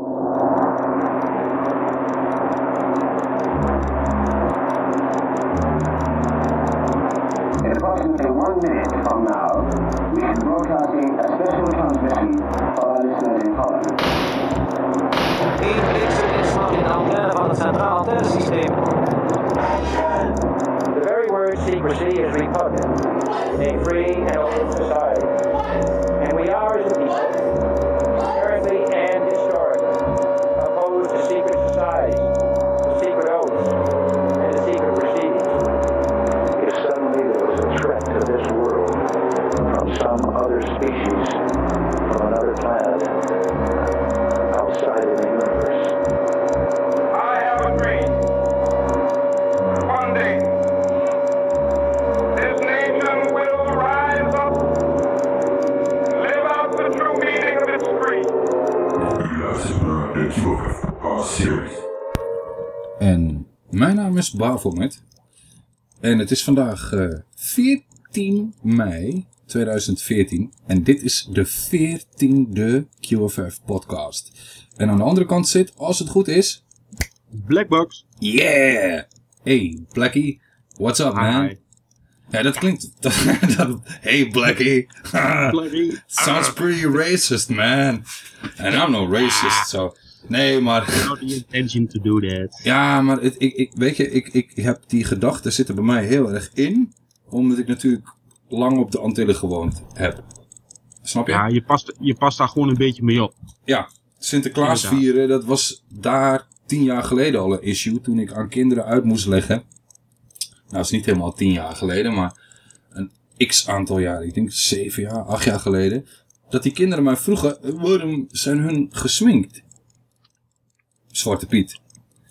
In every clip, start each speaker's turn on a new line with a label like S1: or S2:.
S1: One minute from now, we should be broadcasting a special transmission for.
S2: The very repugnant a free and open society. And we are, as a people,
S3: Bafelmet. En het is vandaag eh, 14 mei 2014. En dit is de 14e QFF podcast. En aan de andere kant zit, als het goed is...
S4: Blackbox.
S3: Yeah! Hey, Blackie. What's up, man?
S4: Hi.
S3: Ja, dat klinkt... dat- hey, Blackie.
S4: Blackie.
S3: Sounds pretty racist, man. And I'm no racist, so... Nee, maar...
S4: Not the intention to do that.
S3: Ja, maar het, ik, ik, weet je, ik, ik heb die gedachten zitten bij mij heel erg in. Omdat ik natuurlijk lang op de Antillen gewoond heb. Snap je?
S4: Ja, je past, je past daar gewoon een beetje mee op.
S3: Ja, Sinterklaas
S4: Inderdaad.
S3: vieren, dat was daar tien jaar geleden al een issue. Toen ik aan kinderen uit moest leggen. Nou, dat is niet helemaal tien jaar geleden, maar een x aantal jaar. Ik denk zeven jaar, acht jaar geleden. Dat die kinderen mij vroegen, waarom zijn hun gesminkt? Zwarte Piet.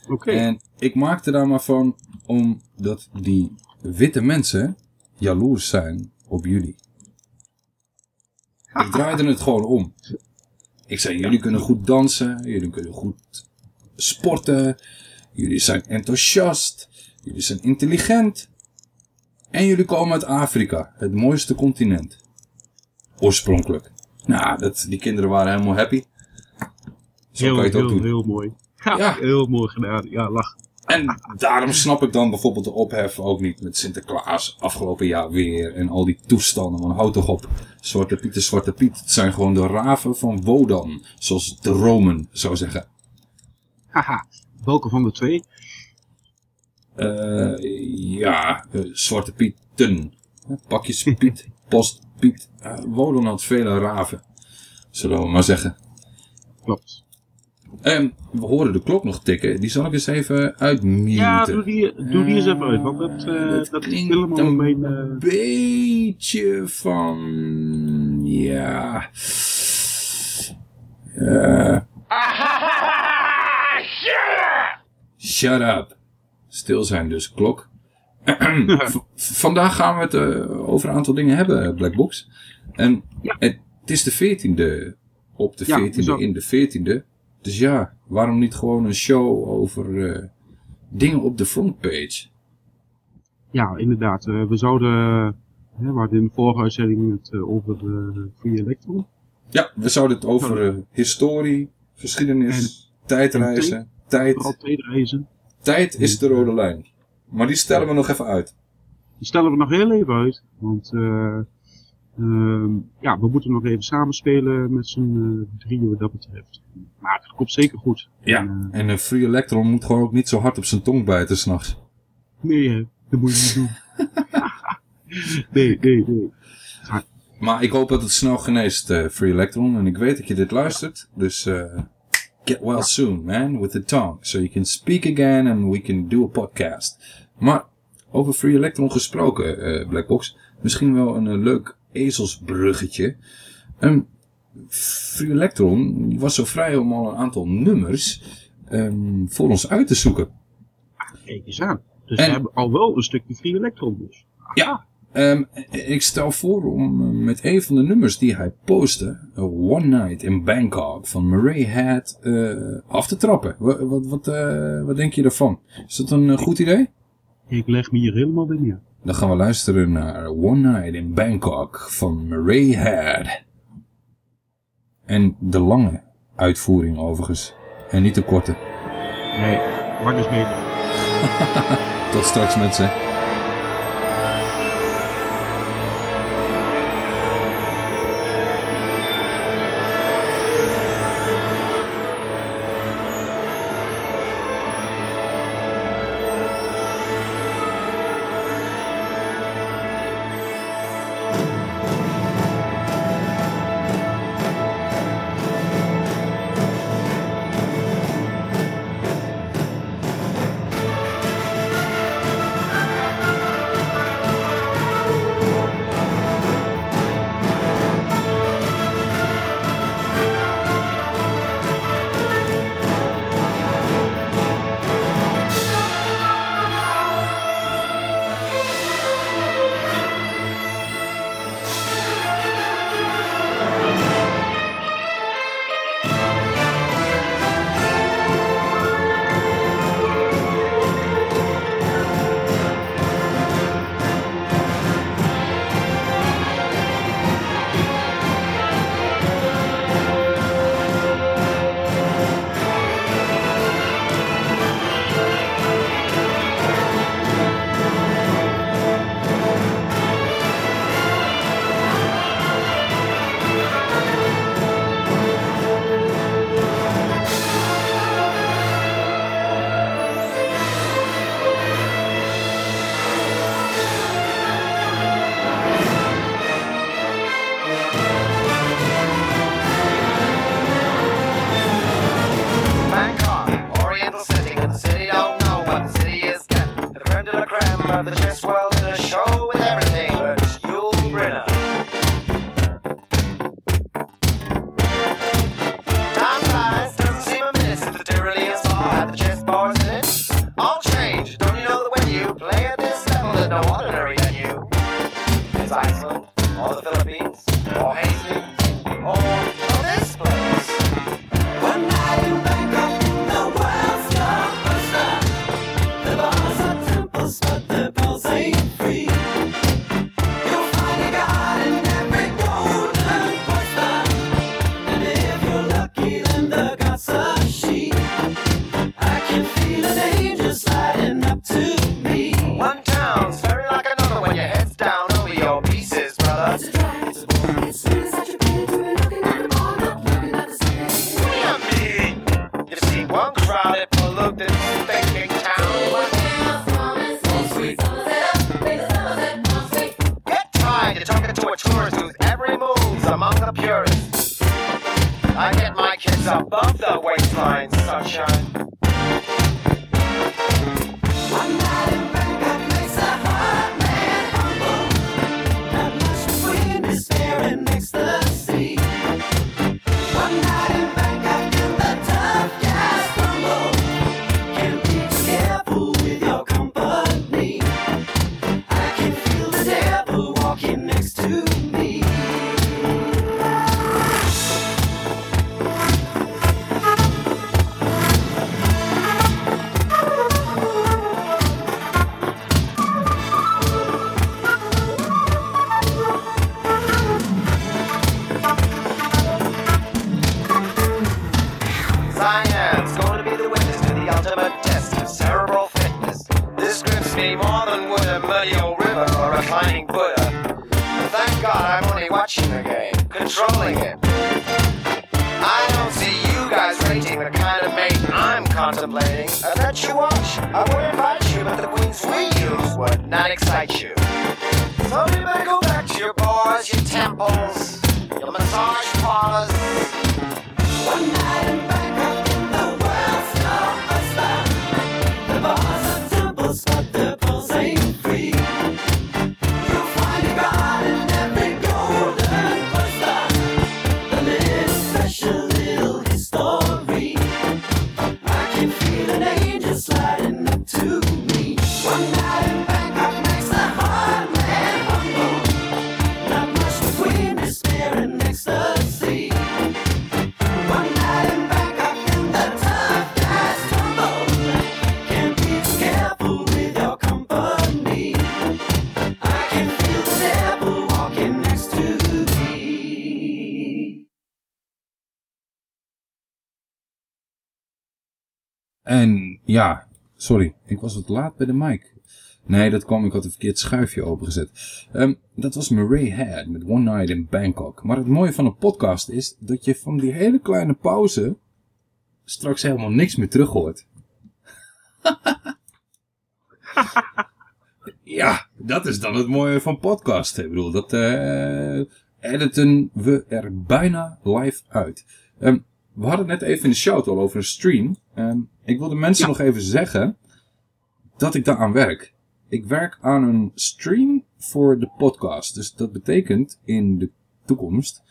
S4: Oké.
S3: En ik maakte daar maar van omdat die witte mensen jaloers zijn op jullie. Ik draaide het gewoon om. Ik zei, jullie kunnen goed dansen, jullie kunnen goed sporten, jullie zijn enthousiast, jullie zijn intelligent. En jullie komen uit Afrika, het mooiste continent. Oorspronkelijk. Nou, dat, die kinderen waren helemaal happy. Zo
S4: heel,
S3: kan je het ook
S4: heel,
S3: doen.
S4: heel mooi. Ja, heel mooi gedaan. Ja, lach.
S3: En daarom snap ik dan bijvoorbeeld de ophef ook niet met Sinterklaas afgelopen jaar weer. En al die toestanden. Want houd toch op. Zwarte Piet is Zwarte Piet. Het zijn gewoon de raven van Wodan. Zoals de Romen zou zeggen.
S4: Haha. Welke van de twee?
S3: Eh, ja, eh, Zwarte Pieten. Eh, Pakjes Piet, Post Piet. Wodan had vele raven. Zullen we maar zeggen.
S4: Klopt.
S3: En we horen de klok nog tikken. Die zal ik eens even uitmuten.
S4: Ja, doe die, doe die eens even uit. Want dat, eh
S3: dat
S4: dat is helemaal
S3: een
S4: mijn... eh,
S3: beetje van... Ja... Eh, shut up. Stil zijn dus, klok. Vandaag gaan we het over een aantal dingen hebben, Blackbox. En
S4: Ja.
S3: het, is de 14e. Op de
S4: Ja,
S3: 14e
S4: zo.
S3: in de 14e. Dus ja, waarom niet gewoon een show over eh, dingen op de frontpage?
S4: Ja, inderdaad. Eh, we zouden... hè, we hadden in de vorige uitzending het eh, over eh Free Electron.
S3: Ja, we zouden het over historie, geschiedenis, tijdreizen, tijd.
S4: Vooral tijdreizen.
S3: Tijd is de rode lijn. Maar die stellen we nog even uit.
S4: Die stellen we nog heel even uit. Want ja, we moeten nog even samenspelen met z'n eh, drieën wat dat betreft. Maar het komt zeker goed.
S3: Ja.
S4: En, eh,
S3: En free electron moet gewoon ook niet zo hard op zijn tong bijten s'nachts.
S4: nee, dat moet je niet doen. nee, nee, nee.
S3: Maar ik hoop dat het snel geneest, eh, free electron. En ik weet dat je dit luistert. Dus get well soon, man, with the tongue. So you can speak again and we can do a podcast. Maar over free electron gesproken, Blackbox. Misschien wel een leuk ezelsbruggetje. Een free electron was zo vrij om al een aantal nummers ehm, voor ons uit te zoeken.
S4: Kijk eens aan. Dus
S3: En-
S4: we hebben al wel een stukje Free Electron dus.
S3: Ja, ehm, ik stel voor om eh, met een van de nummers die hij postte, One Night in Bangkok van Murray Head, eh, af te trappen. Wat, wat, wat, eh, wat denk je ervan? Is dat een goed idee?
S4: Ik leg me hier helemaal bij neer.
S3: Dan gaan we luisteren naar One Night in Bangkok van Murray Head. En de lange uitvoering overigens
S5: En niet de korte.
S4: Nee, lang is beter.
S5: Tot straks mensen.
S3: Was wat laat bij de mic. Nee, dat kwam, ik had een verkeerd schuifje opengezet. Ehm, dat was Murray Head met One Night in Bangkok. Maar het mooie van een podcast is dat je van die hele kleine pauze straks helemaal niks meer terug hoort. ja, dat is dan het mooie van podcast. Ik bedoel, dat eh, editen we er bijna live uit. Ehm, we hadden net even in de show al over een stream. Ehm, ik wil de mensen nog even zeggen dat ik daaraan werk. Ik werk aan een stream voor de podcast. Dus dat betekent in de toekomst,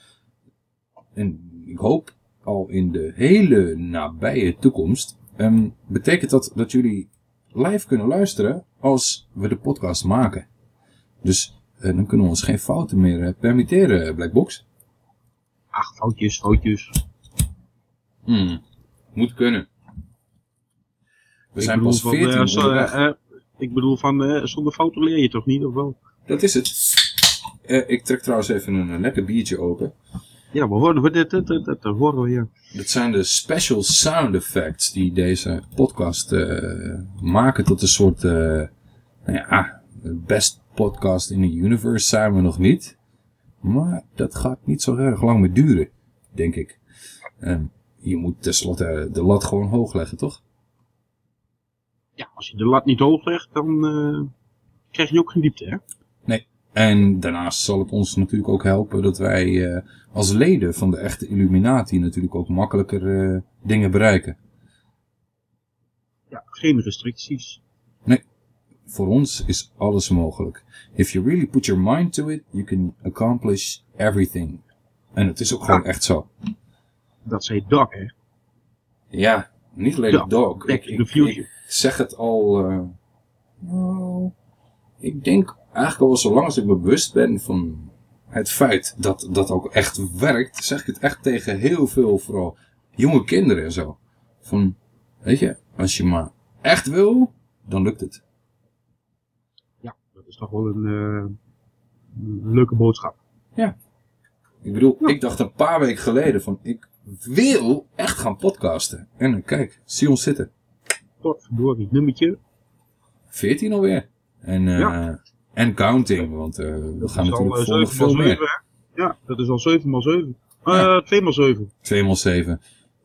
S3: en ik hoop al in de hele nabije toekomst, ehm, betekent dat dat jullie live kunnen luisteren als we de podcast maken. Dus eh, dan kunnen we ons geen fouten meer eh, permitteren, Blackbox.
S4: Ach, foutjes, foutjes.
S3: Hmm. Moet kunnen. We
S4: Ik
S3: zijn pas
S4: van,
S3: 14
S4: eh, zo, eh, eh, Ik bedoel van, zonder fouten leer je toch niet, of wel?
S3: Dat is het. Ik trek trouwens even een, lekker biertje open.
S4: Ja, we horen we dit, dit, dit, dit, dat horen we, ja.
S3: Dat zijn de special sound effects die deze podcast maken tot een soort, nou ja, best podcast in the universe zijn we nog niet. Maar dat gaat niet zo erg lang meer duren, denk ik. Ehm, je moet tenslotte de lat gewoon hoog leggen, toch?
S4: Ja, als je de lat niet hoog legt, dan eh, krijg je ook geen diepte, hè?
S3: Nee. En daarnaast zal het ons natuurlijk ook helpen dat wij eh, als leden van de echte Illuminati natuurlijk ook makkelijker eh, dingen bereiken.
S4: Ja, geen restricties.
S3: Nee, voor ons is alles mogelijk. If you really put your mind to it, you can accomplish everything. En het is ook gewoon echt zo.
S4: Dat zei Doc, hè?
S3: Ja, niet alleen dog.
S4: Back
S3: Ik,
S4: to
S3: ik,
S4: the Future.
S3: ik zeg het al... eh, nou, ik denk eigenlijk al zolang als ik me bewust ben van het feit dat dat ook echt werkt, zeg ik het echt tegen heel veel, vooral jonge kinderen en zo. Van, weet je, als je maar echt wil, dan lukt het.
S4: Ja, dat is toch wel een, eh, een leuke boodschap.
S3: Ik bedoel, ik dacht een paar weken geleden van, ik wil echt gaan podcasten. En dan kijk, zie ons zitten.
S4: Tot verdorie, nummertje.
S3: 14 alweer. En, eh,
S4: Ja.
S3: en counting, want eh, we
S4: Dat
S3: gaan
S4: is al,
S3: natuurlijk
S4: eh,
S3: volgen
S4: 7
S3: veel meer.
S4: 7, hè? Ja, dat is al 7 x 7. Eh
S3: Ja.
S4: 2 x 7.
S3: 2 maal 7.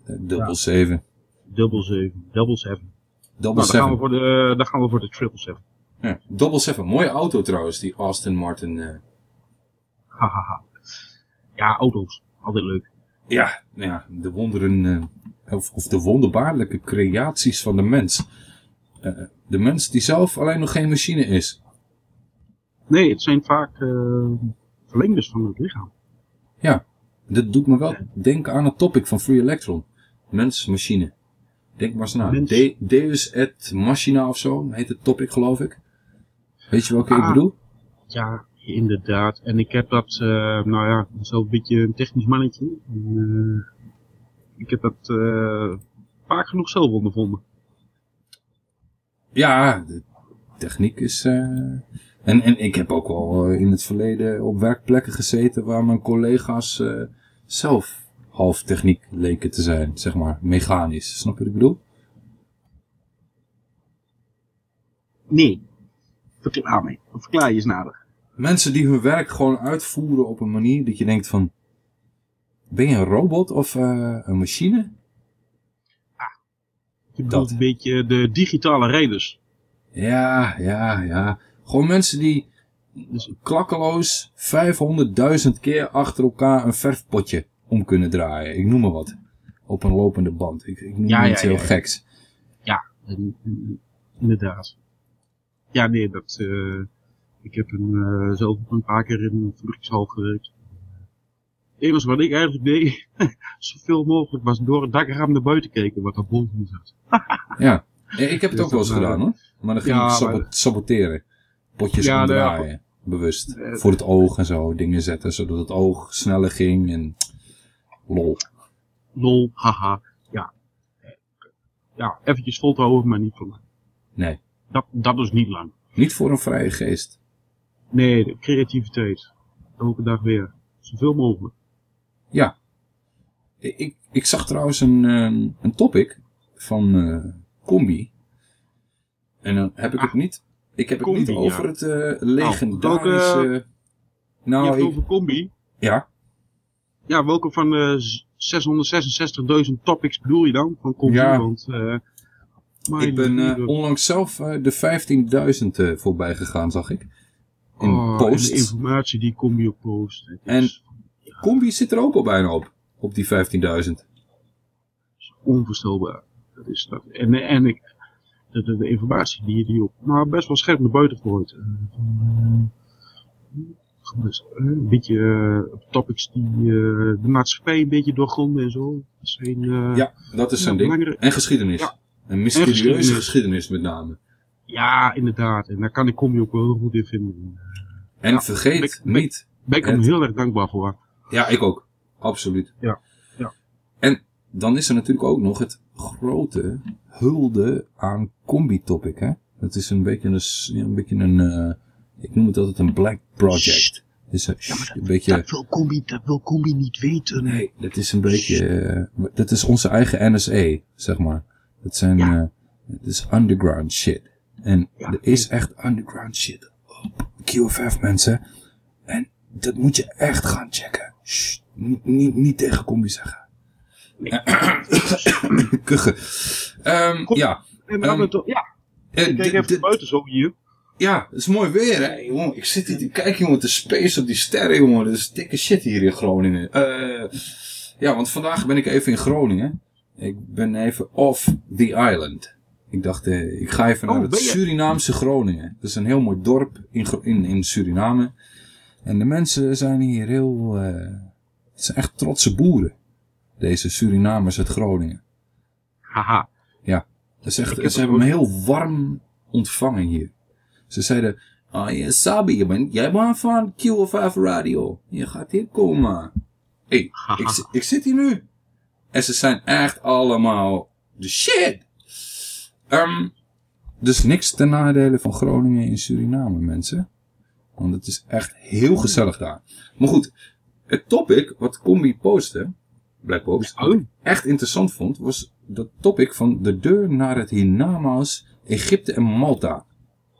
S3: eh, Dubbel
S4: Ja.
S3: 7.
S4: Dubbel 7. Double 7.
S3: Double
S4: Nou, dan gaan, we
S3: 7.
S4: voor de, dan gaan we voor de triple 7.
S3: Ja. Double 7. Mooie auto trouwens, die Aston Martin.
S4: Hahaha. Ja, auto's. Altijd leuk.
S3: Ja, ja, de wonderen, eh, of, of de wonderbaarlijke creaties van de mens. Eh, de mens die zelf alleen nog geen machine is.
S4: Nee, het zijn vaak eh verlengdes van het lichaam.
S3: Ja, dat doet me wel denken aan het topic van Free Electron. Mens, machine. Denk maar eens na. De- Deus et Machina of zo heet het topic geloof ik. Weet je welke ik
S4: Ah.
S3: bedoel?
S4: Ja, inderdaad. En ik heb dat, eh, nou ja, zo'n beetje een technisch mannetje. En, eh, ik heb dat eh, vaak genoeg zelf ondervonden.
S3: Ja, de techniek is... En, en ik heb ook wel in het verleden op werkplekken gezeten waar mijn collega's zelf half techniek leken te zijn, zeg maar, mechanisch. Snap je wat ik bedoel?
S4: Nee. Verklaar me. Verklaar je eens nader.
S3: Mensen die hun werk gewoon uitvoeren op een manier dat je denkt van... Ben je een robot of eh, een machine?
S4: Je bedoelt
S3: Dat.
S4: een beetje de digitale rijders.
S3: Ja, ja, ja. Gewoon mensen die
S4: Dus,
S3: klakkeloos 500.000 keer achter elkaar een verfpotje om kunnen draaien. Ik noem maar wat. Op een lopende band. Ik, ik noem
S4: Ja, ja,
S3: iets heel
S4: ja.
S3: geks.
S4: ja, inderdaad. Ja, nee, dat, eh, ik heb een, eh, zelf ook een paar keer in een fabriekshal gewerkt. Het enige wat ik eigenlijk deed, zoveel mogelijk, was door het dakraam naar buiten kijken wat er boven zat.
S3: Ja. Ik heb het
S4: Dus
S3: ook wel eens
S4: eh,
S3: gedaan hoor. Maar dan ging
S4: ja,
S3: ik saboteren. Potjes
S4: Ja, nou ja,
S3: omdraaien. Bewust.
S4: Eh,
S3: Voor het oog en zo. Dingen zetten zodat het oog sneller ging. En lol.
S4: Lol, haha, ja. Ja, eventjes vol te houden, maar niet voor lang.
S3: Nee.
S4: Dat, dat is niet lang.
S3: Niet voor een vrije geest.
S4: Nee, de creativiteit. Elke dag weer. Zoveel mogelijk.
S3: Ja. Ik, ik zag trouwens een, ehm, een topic van, eh, combi. En dan heb ik het niet... Ik heb het niet
S4: ja.
S3: over het eh, legendarische...
S4: welke- Je
S3: nou,
S4: hebt het
S3: ik-
S4: over combi.
S3: ja.
S4: Ja, welke van de z- 666.000 topics bedoel je dan? Van combi,
S3: Ja.
S4: want... eh
S3: Ik ben eh, onlangs zelf eh, de 15.000 eh, voorbij gegaan, zag ik. In
S4: oh, en de informatie die combi op post. Het
S3: En
S4: is
S3: Combi zit er ook al bijna op. Op die 15.000.
S4: onvoorstelbaar. Dat is dat. En, en ik, de, de, de informatie die je die op, nou best wel scherp naar buiten gooit. Eh, eh, dus, eh, een beetje topics die de maatschappij een beetje doorgronden en zo. Dat zijn,
S3: Ja, dat is zijn
S4: ja,
S3: ding. En geschiedenis.
S4: Ja.
S3: Een mysterieuze
S4: geschiedenis.
S3: geschiedenis. met name.
S4: Ja, inderdaad. En daar kan ik combi ook wel heel goed in vinden.
S3: En
S4: Ja,
S3: vergeet
S4: ben ik- ben-
S3: niet.
S4: Daar ben ik hem heel erg dankbaar voor.
S3: Ja, ik ook. Absoluut.
S4: Ja, ja.
S3: En dan is er natuurlijk ook nog het grote hulde aan combi-topic. Hè? Dat is een beetje een, ja, een, beetje een eh, ik noem het altijd een black project. Dus, eh, shh, een beetje,
S4: Dat wil combi, dat wil combi niet weten.
S3: nee, dat is een beetje, eh, dat is onze eigen NSA, zeg maar. Dat zijn,
S4: Ja.
S3: eh, het is underground shit. En
S4: Ja.
S3: er is echt underground shit op QFF mensen. En dat moet je echt gaan checken. Shh, niet, niet, niet tegen combi zeggen. Kuchen. Ehm, ja.
S4: En
S3: Ehm,
S4: ja,
S3: Eh,
S4: kijk even buiten zo hier.
S3: ja, het is mooi weer, hè, jongen. Ik zit hier te kijken, jongen, te space op die sterren, jongen. Dat is dikke shit hier in Groningen. Eh, ja, want vandaag ben ik even in Groningen. Ik ben even off the island. Ik dacht, eh, ik ga even
S4: Oh,
S3: naar het Surinaamse Groningen. Dat is een heel mooi dorp in, in, in Suriname. En de mensen zijn hier heel... eh, het zijn echt trotse boeren. Deze Surinamers uit Groningen.
S4: Haha.
S3: Ja, dat is echt, ze hebben me heel warm ontvangen hier. Ze zeiden, ah je Sabi, je bent, jij bent van QFF Radio. Je gaat hier komen. Hé, hey, ik, ik zit hier nu. En ze zijn echt allemaal de shit. Ehm, dus niks ten nadele van Groningen in Suriname, mensen. Want het is echt heel gezellig daar. Maar goed, het topic wat Combi postte, Black Box, wat ik echt interessant vond, was dat topic van de deur naar het hiernamaals Egypte en Malta.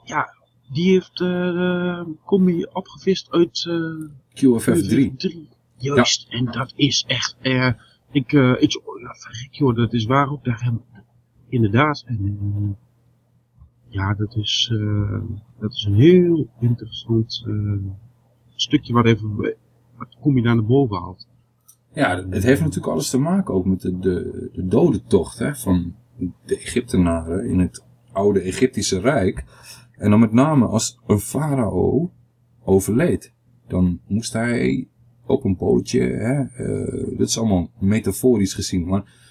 S4: Ja, die heeft eh combi opgevist uit eh
S3: QFF 3.
S4: 3. Juist, en dat is echt, eh ik, eh ik, oh, ja, verrek joh, dat is waar ook, daar hebben, inderdaad, en eh, ja, dat is, eh dat is een heel interessant eh stukje wat even, wat combi daar naar boven haalt.
S3: Ja, het heeft natuurlijk alles te maken ook met de, de, de dodentocht hè, van de Egyptenaren in het oude Egyptische Rijk. En dan met name als een farao overleed, dan moest hij op een bootje, hè, dit is allemaal metaforisch gezien, maar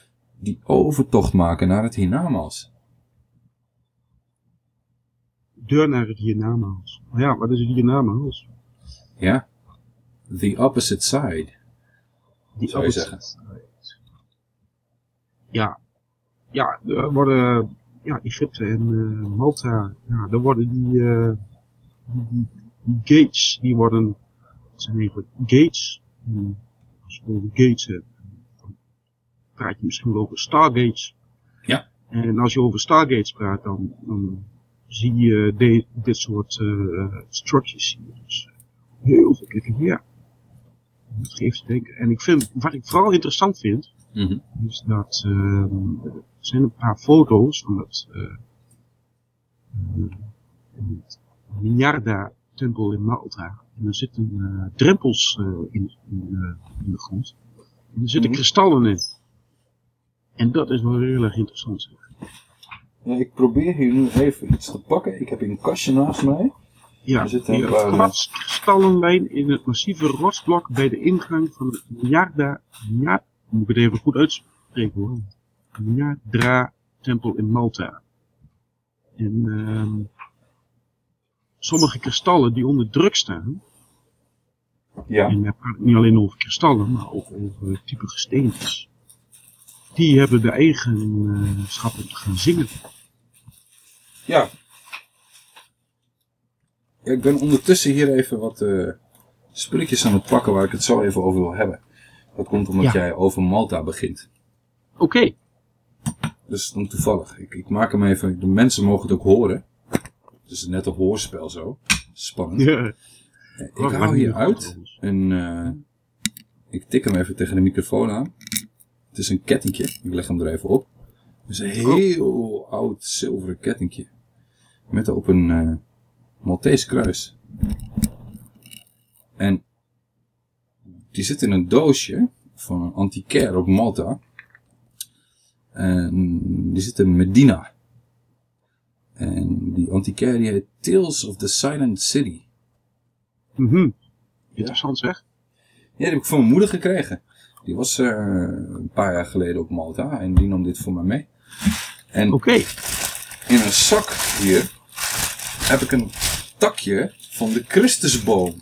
S3: die overtocht maken naar het hiernamaals.
S4: Deur naar het hiernamaals. Maar ja, wat is het hiernamaals?
S3: Ja, the opposite side.
S4: Die
S3: Zou je
S4: side. Ja, ja, er worden, ja, Egypte en eh, Malta, ja, daar worden die, eh, die, gates, die worden, wat zijn eigenlijk gates, en als je gates hebt, praat je misschien wel over stargates.
S3: Ja.
S4: En als je over stargates praat, dan, dan zie je de, dit soort eh structures hier. Dus heel veel klikken, ja. Dat geeft te denken. En ik vind, wat ik vooral interessant vind,
S3: Mhm.
S4: is dat ehm, er zijn een paar foto's van het uh, Minyarda tempel in Malta. En er zitten uh, drempels uh, in, in, uh, in, de grond. En er zitten
S3: Mhm.
S4: kristallen in. En dat is wel heel erg interessant. Zeg.
S3: Ja, ik probeer hier nu even iets te pakken. Ik heb hier een kastje naast mij.
S4: Ja,
S3: Er
S4: die
S3: een paar-
S4: kwartskristallenlijn in het massieve rotsblok bij de ingang van het Minyarda, ja, moet ik het even goed uitspreken hoor. Minyardra tempel in Malta. En ehm sommige kristallen die onder druk staan,
S3: Ja.
S4: en daar praat ik niet alleen over kristallen, maar ook over type gesteentes. Die hebben de eigenschap om te gaan zingen.
S3: Ja. Ja, Ik ben ondertussen hier even wat eh spulletjes aan het pakken waar ik het zo even over wil hebben. Dat komt omdat
S4: Ja.
S3: jij over Malta begint.
S4: Oké,
S3: Dus dan toevallig. Ik, ik maak hem even, de mensen mogen het ook horen. Het is net een hoorspel zo. Spannend.
S4: Ja.
S3: Ik hou
S4: maar
S3: hier uit en eh, ik tik hem even tegen de microfoon aan. Het is een kettingje. Ik leg hem er even op. Het is een heel oud zilveren kettingje. Met op een eh Maltese kruis. En die zit in een doosje van een antiquaire op Malta. En die zit in Medina. En die antiquaire die heet Tales of the Silent City.
S4: Mhm. Interessant zeg.
S3: Ja, die heb ik van mijn moeder gekregen. Die was eh, een paar jaar geleden op Malta en die nam dit voor mij mee. En
S4: Oké.
S3: in een zak hier heb ik een takje van de Christusboom.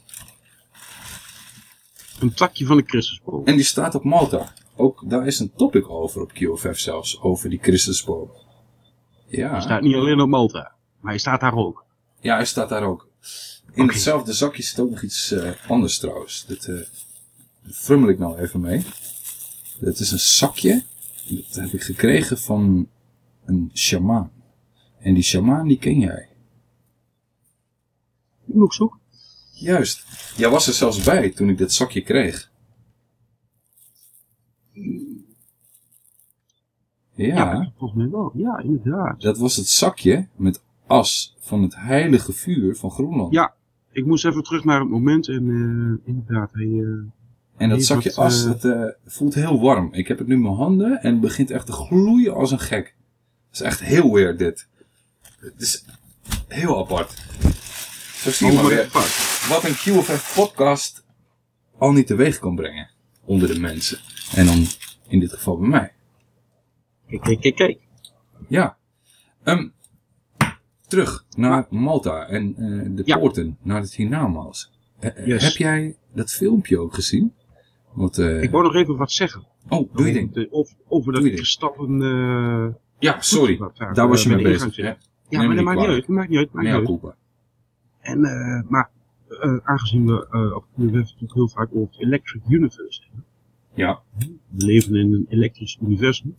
S4: Een takje van de Christusboom.
S3: En die staat op Malta. Ook daar is een topic over op QFF zelfs, over die Christusboom. Ja,
S4: Hij staat niet alleen op Malta. Maar hij staat daar ook.
S3: ja hij staat daar ook. In hetzelfde zakje zit ook nog iets eh, anders trouwens. Dit eh frummel ik nou even mee. Dit is een zakje. Dat heb ik gekregen van een shamaan. En die shamaan die ken jij.
S4: Ik zoeken.
S3: Juist. Jij was er zelfs bij toen ik dit zakje kreeg. Ja,
S4: Ja, volgens mij wel. Ja, inderdaad.
S3: dat was het zakje met as van het heilige vuur van Groenland.
S4: Ja, ik moest even terug naar het moment en eh, inderdaad, hij... eh,
S3: En dat zakje
S4: dat,
S3: as,
S4: eh,
S3: dat eh, voelt heel warm. Ik heb het nu in mijn handen en het begint echt te gloeien als een gek. Het is echt heel weird dit. Het is heel apart. Zo zie je
S4: oh,
S3: maar weer wat een QFF podcast al niet teweeg kan brengen onder de mensen. En dan in dit geval bij mij.
S4: Kijk, kijk, kijk, kijk.
S3: Ja. Ehm, terug naar Malta en eh, de
S4: Ja.
S3: poorten naar het hiernamaals. Eh,
S4: Yes.
S3: Heb jij dat filmpje ook gezien? Want, eh,
S4: Ik wou nog even wat zeggen.
S3: Oh, doe je ding.
S4: De- Over, over dat kristallen... eh
S3: Ja, sorry.
S4: daar,
S3: Daar was je
S4: eh,
S3: mee bezig.
S4: Ja, maar dat maakt niet uit. Dat maakt niet uit. Maakt niet uit. En, eh, maar eh, aangezien we op de web heel vaak over het Electric Universe hebben.
S3: Ja.
S4: We leven in een elektrisch universum.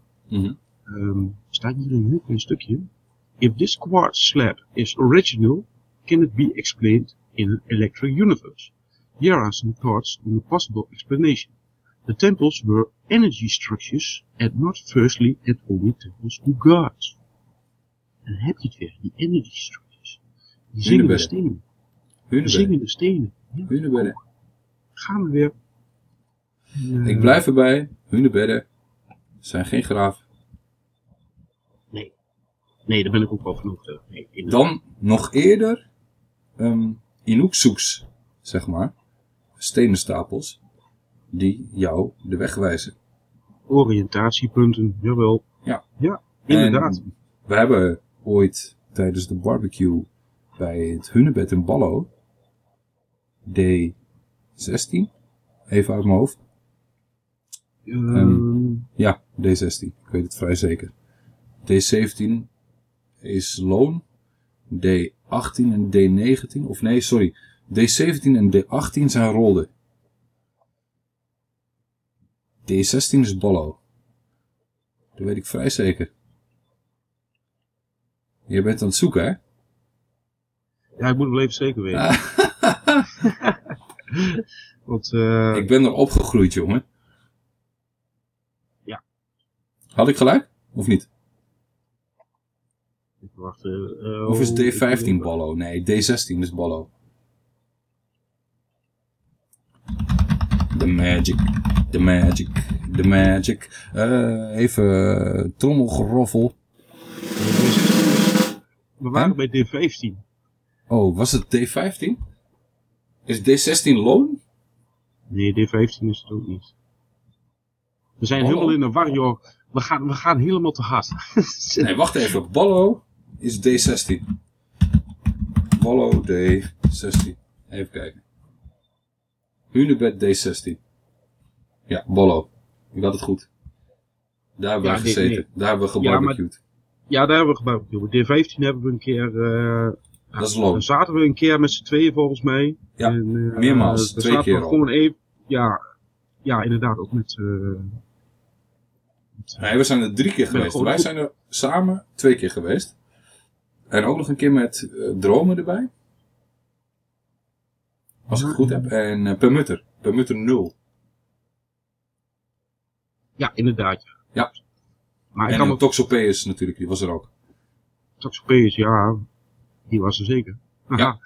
S4: Ehm, staat hier een heel klein stukje. If this quartz slab is original, can it be explained in an electric universe? Here are some thoughts on a possible explanation. The temples were energy structures and not firstly and only temples to gods. En dan heb je het weer, die energy structures. Die zingende stenen. Die zingende stenen. Ja,
S3: Hunebedden.
S4: gaan we weer. En, eh,
S3: Ik blijf erbij. Hunebedden zijn geen graaf.
S4: Nee. Nee, daar ben ik ook wel. Nee, inderdaad.
S3: Dan nog eerder um, Inuksuks, zeg maar. Stenen stapels. Die jou de weg wijzen.
S4: Oriëntatiepunten, jawel.
S3: Ja.
S4: Ja, inderdaad.
S3: En we hebben ooit tijdens de barbecue bij het Hunebed in Ballo D16, even uit mijn hoofd.
S4: Ehm,
S3: Ja, D16, ik weet het vrij zeker. D17 is loon, D18 en D19, of nee, sorry, D17 en D18 zijn rolden. D16 is Ballo. Dat weet ik vrij zeker. Je bent aan het zoeken, hè?
S4: ja, ik moet het wel even zeker weten.
S3: Ah.
S4: Want, eh,
S3: Ik ben er opgegroeid, jongen.
S4: Ja.
S3: Had ik gelijk? Of niet?
S4: wacht, eh, eh,
S3: Of is
S4: oh,
S3: D15
S4: ik-
S3: Ballo? Nee, D16 is Ballo. The magic, the magic, the magic. Eh, even eh, trommelgeroffel.
S4: We waren bij D15.
S3: Oh, was het D15? Is D16 loon?
S4: Nee, D15 is het ook niet. We zijn
S3: Oh.
S4: helemaal in de war, joh. We gaan, we gaan helemaal te hard.
S3: Nee, wacht even. Ballo is D16. Ballo D16. Even kijken. Hunebed D16. Ja, Ballo. Ik had het goed. Daar hebben
S4: Ja,
S3: we gezeten.
S4: nee.
S3: Daar hebben we
S4: Ja,
S3: gebarbecued.
S4: Ja, daar hebben we gebarbecued. D15 hebben we een keer... eh,
S3: Dat is
S4: Dan zaten we een keer met z'n tweeën volgens mij.
S3: Ja,
S4: en, eh,
S3: meermaals, twee
S4: zaten
S3: keer
S4: we
S3: al.
S4: gewoon even, ja, ja, inderdaad, ook met, eh
S3: Nee, we zijn er drie keer geweest. Wij zijn er samen twee keer geweest. En ook nog een keer met eh, dromen erbij. Als ik het goed heb. En eh Permutter. Permutter 0.
S4: Ja, inderdaad. ja.
S3: Ja.
S4: Maar ik
S3: En
S4: kan
S3: een
S4: me
S3: Toxopeus natuurlijk, die was er ook.
S4: Toxopeus, ja, die was er zeker.
S3: Ja.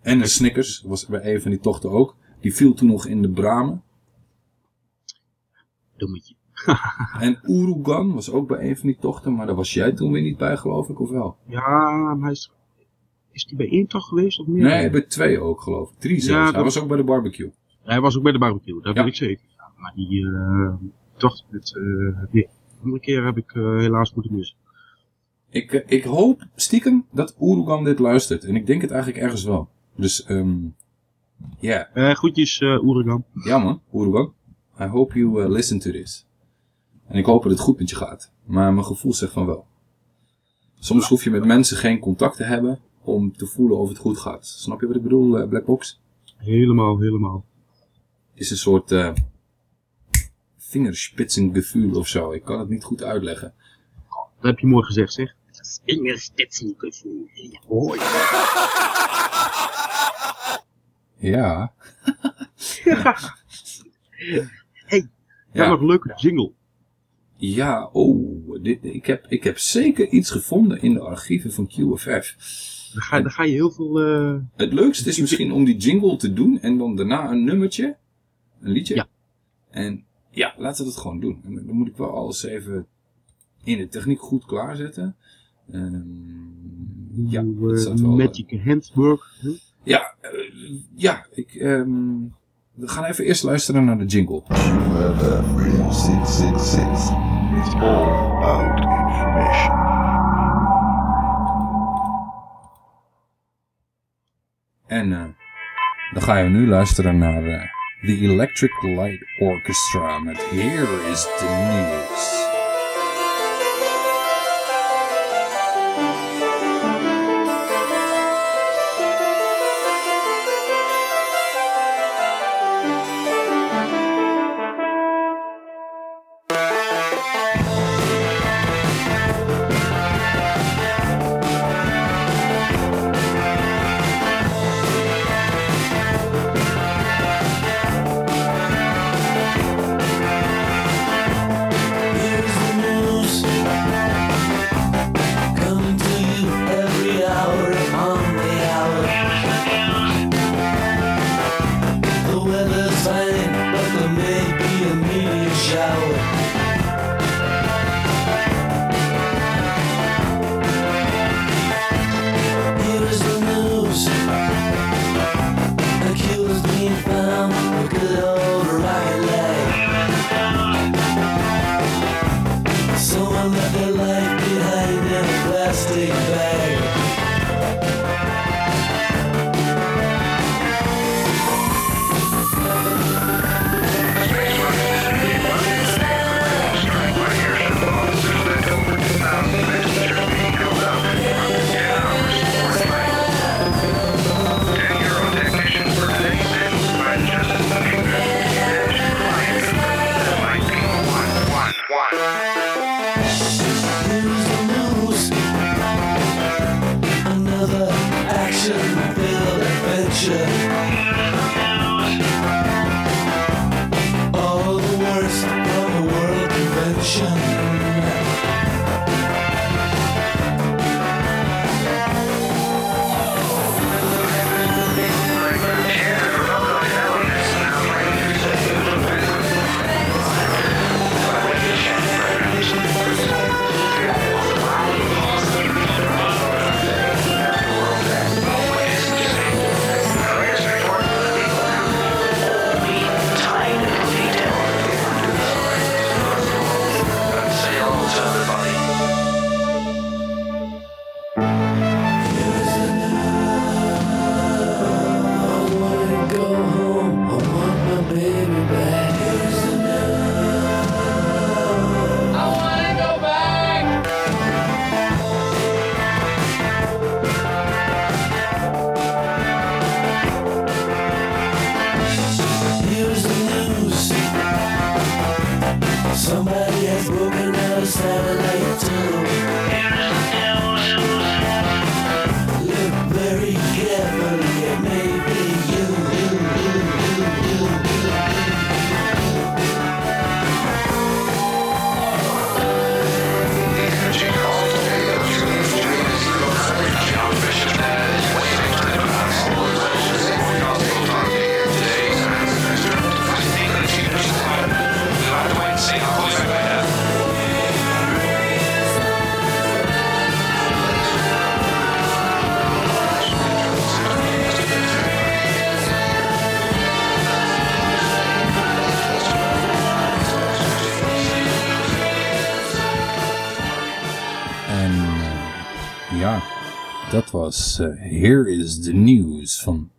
S3: En de Snickers was bij een van die tochten ook. Die viel toen nog in de bramen.
S4: Dommetje.
S3: En Urugan was ook bij een van die tochten, maar daar was jij toen weer niet bij, geloof ik, of wel?
S4: Ja, maar hij is, is die bij één toch geweest of meer?
S3: Nee, bij twee ook, geloof ik. Drie zelfs.
S4: Ja,
S3: Hij
S4: dat-
S3: was ook bij de barbecue.
S4: Hij was ook bij de barbecue, dat
S3: Ja.
S4: weet ik zeker. Ja, maar die eh tocht met, eh nee, de andere keer heb ik eh, helaas moeten missen.
S3: Ik, ik hoop stiekem dat Urugan dit luistert. En ik denk het eigenlijk ergens wel. Dus, ehm ja.
S4: Groetjes, eh Oeregan.
S3: Ja man, Urugan. I hope you uh, listen to this. En ik hoop dat het goed met je gaat. Maar mijn gevoel zegt van wel. Soms hoef je met mensen geen contact te hebben om te voelen of het goed gaat. Snap je wat ik bedoel, eh, Blackbox?
S4: Helemaal, helemaal.
S3: Het is een soort eh vingerspitsengevoel of zo. Ik kan het niet goed uitleggen.
S4: Dat heb je mooi gezegd, zeg. Vingerspitsengevoel. Hoi.
S3: Ja.
S4: Hey, ik
S3: Ja.
S4: nog een leuke jingle.
S3: Ja, oh, dit, ik, heb, ik heb zeker iets gevonden in de archieven van QFF.
S4: Daar ga, daar ga je heel veel... eh,
S3: Het leukste is misschien om die jingle te doen en dan daarna een nummertje, een liedje.
S4: Ja.
S3: En ja, laten we dat gewoon doen. En dan moet ik wel alles even in de techniek goed klaarzetten. Ehm, ja, dat
S4: eh,
S3: staat wel.
S4: magic handwork.
S3: Ja, eh, ja, ik, ehm, we gaan even eerst luisteren naar de jingle.
S6: QFF 666. It's all about information.
S3: En eh, dan ga je nu luisteren naar eh, The Electric Light Orchestra met Here is the News. Was eh, Here is the News van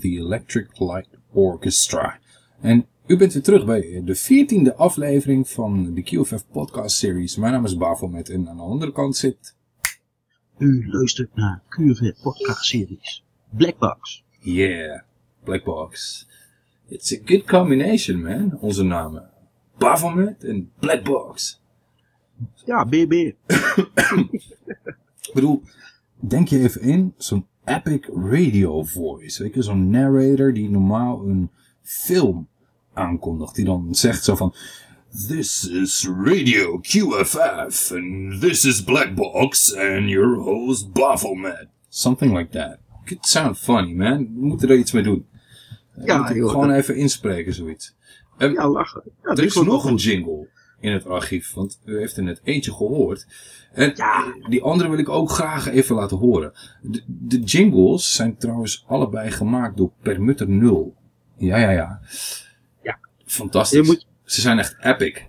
S3: The Electric Light Orchestra. En u bent weer terug bij de veertiende aflevering van de QFF podcast series. Mijn naam is Bafomet en aan de andere kant zit...
S4: U luistert naar QV podcast series. Blackbox.
S3: Yeah, Blackbox. It's a good combination man, onze namen. Bafomet en Blackbox.
S4: Ja, BB.
S3: Ik bedoel, denk je even in, zo'n epic radio voice. Weet je, zo'n narrator die normaal een film aankondigt. Die dan zegt zo van... This is Radio QFF and this is Blackbox and your host Baphomet. Something like that. It sound funny man. We moeten er iets mee doen.
S4: Ja,
S3: ik
S4: joh,
S3: gewoon
S4: dat-
S3: even inspreken zoiets. Ehm,
S4: Ja, lachen. Ja,
S3: er is nog een jingle in het archief, want u heeft er net eentje gehoord. En die andere wil ik ook graag even laten horen. De, de jingles zijn trouwens allebei gemaakt door Permutter 0. Ja, ja, ja.
S4: Ja.
S3: Fantastisch.
S4: Moet-
S3: Ze zijn echt epic.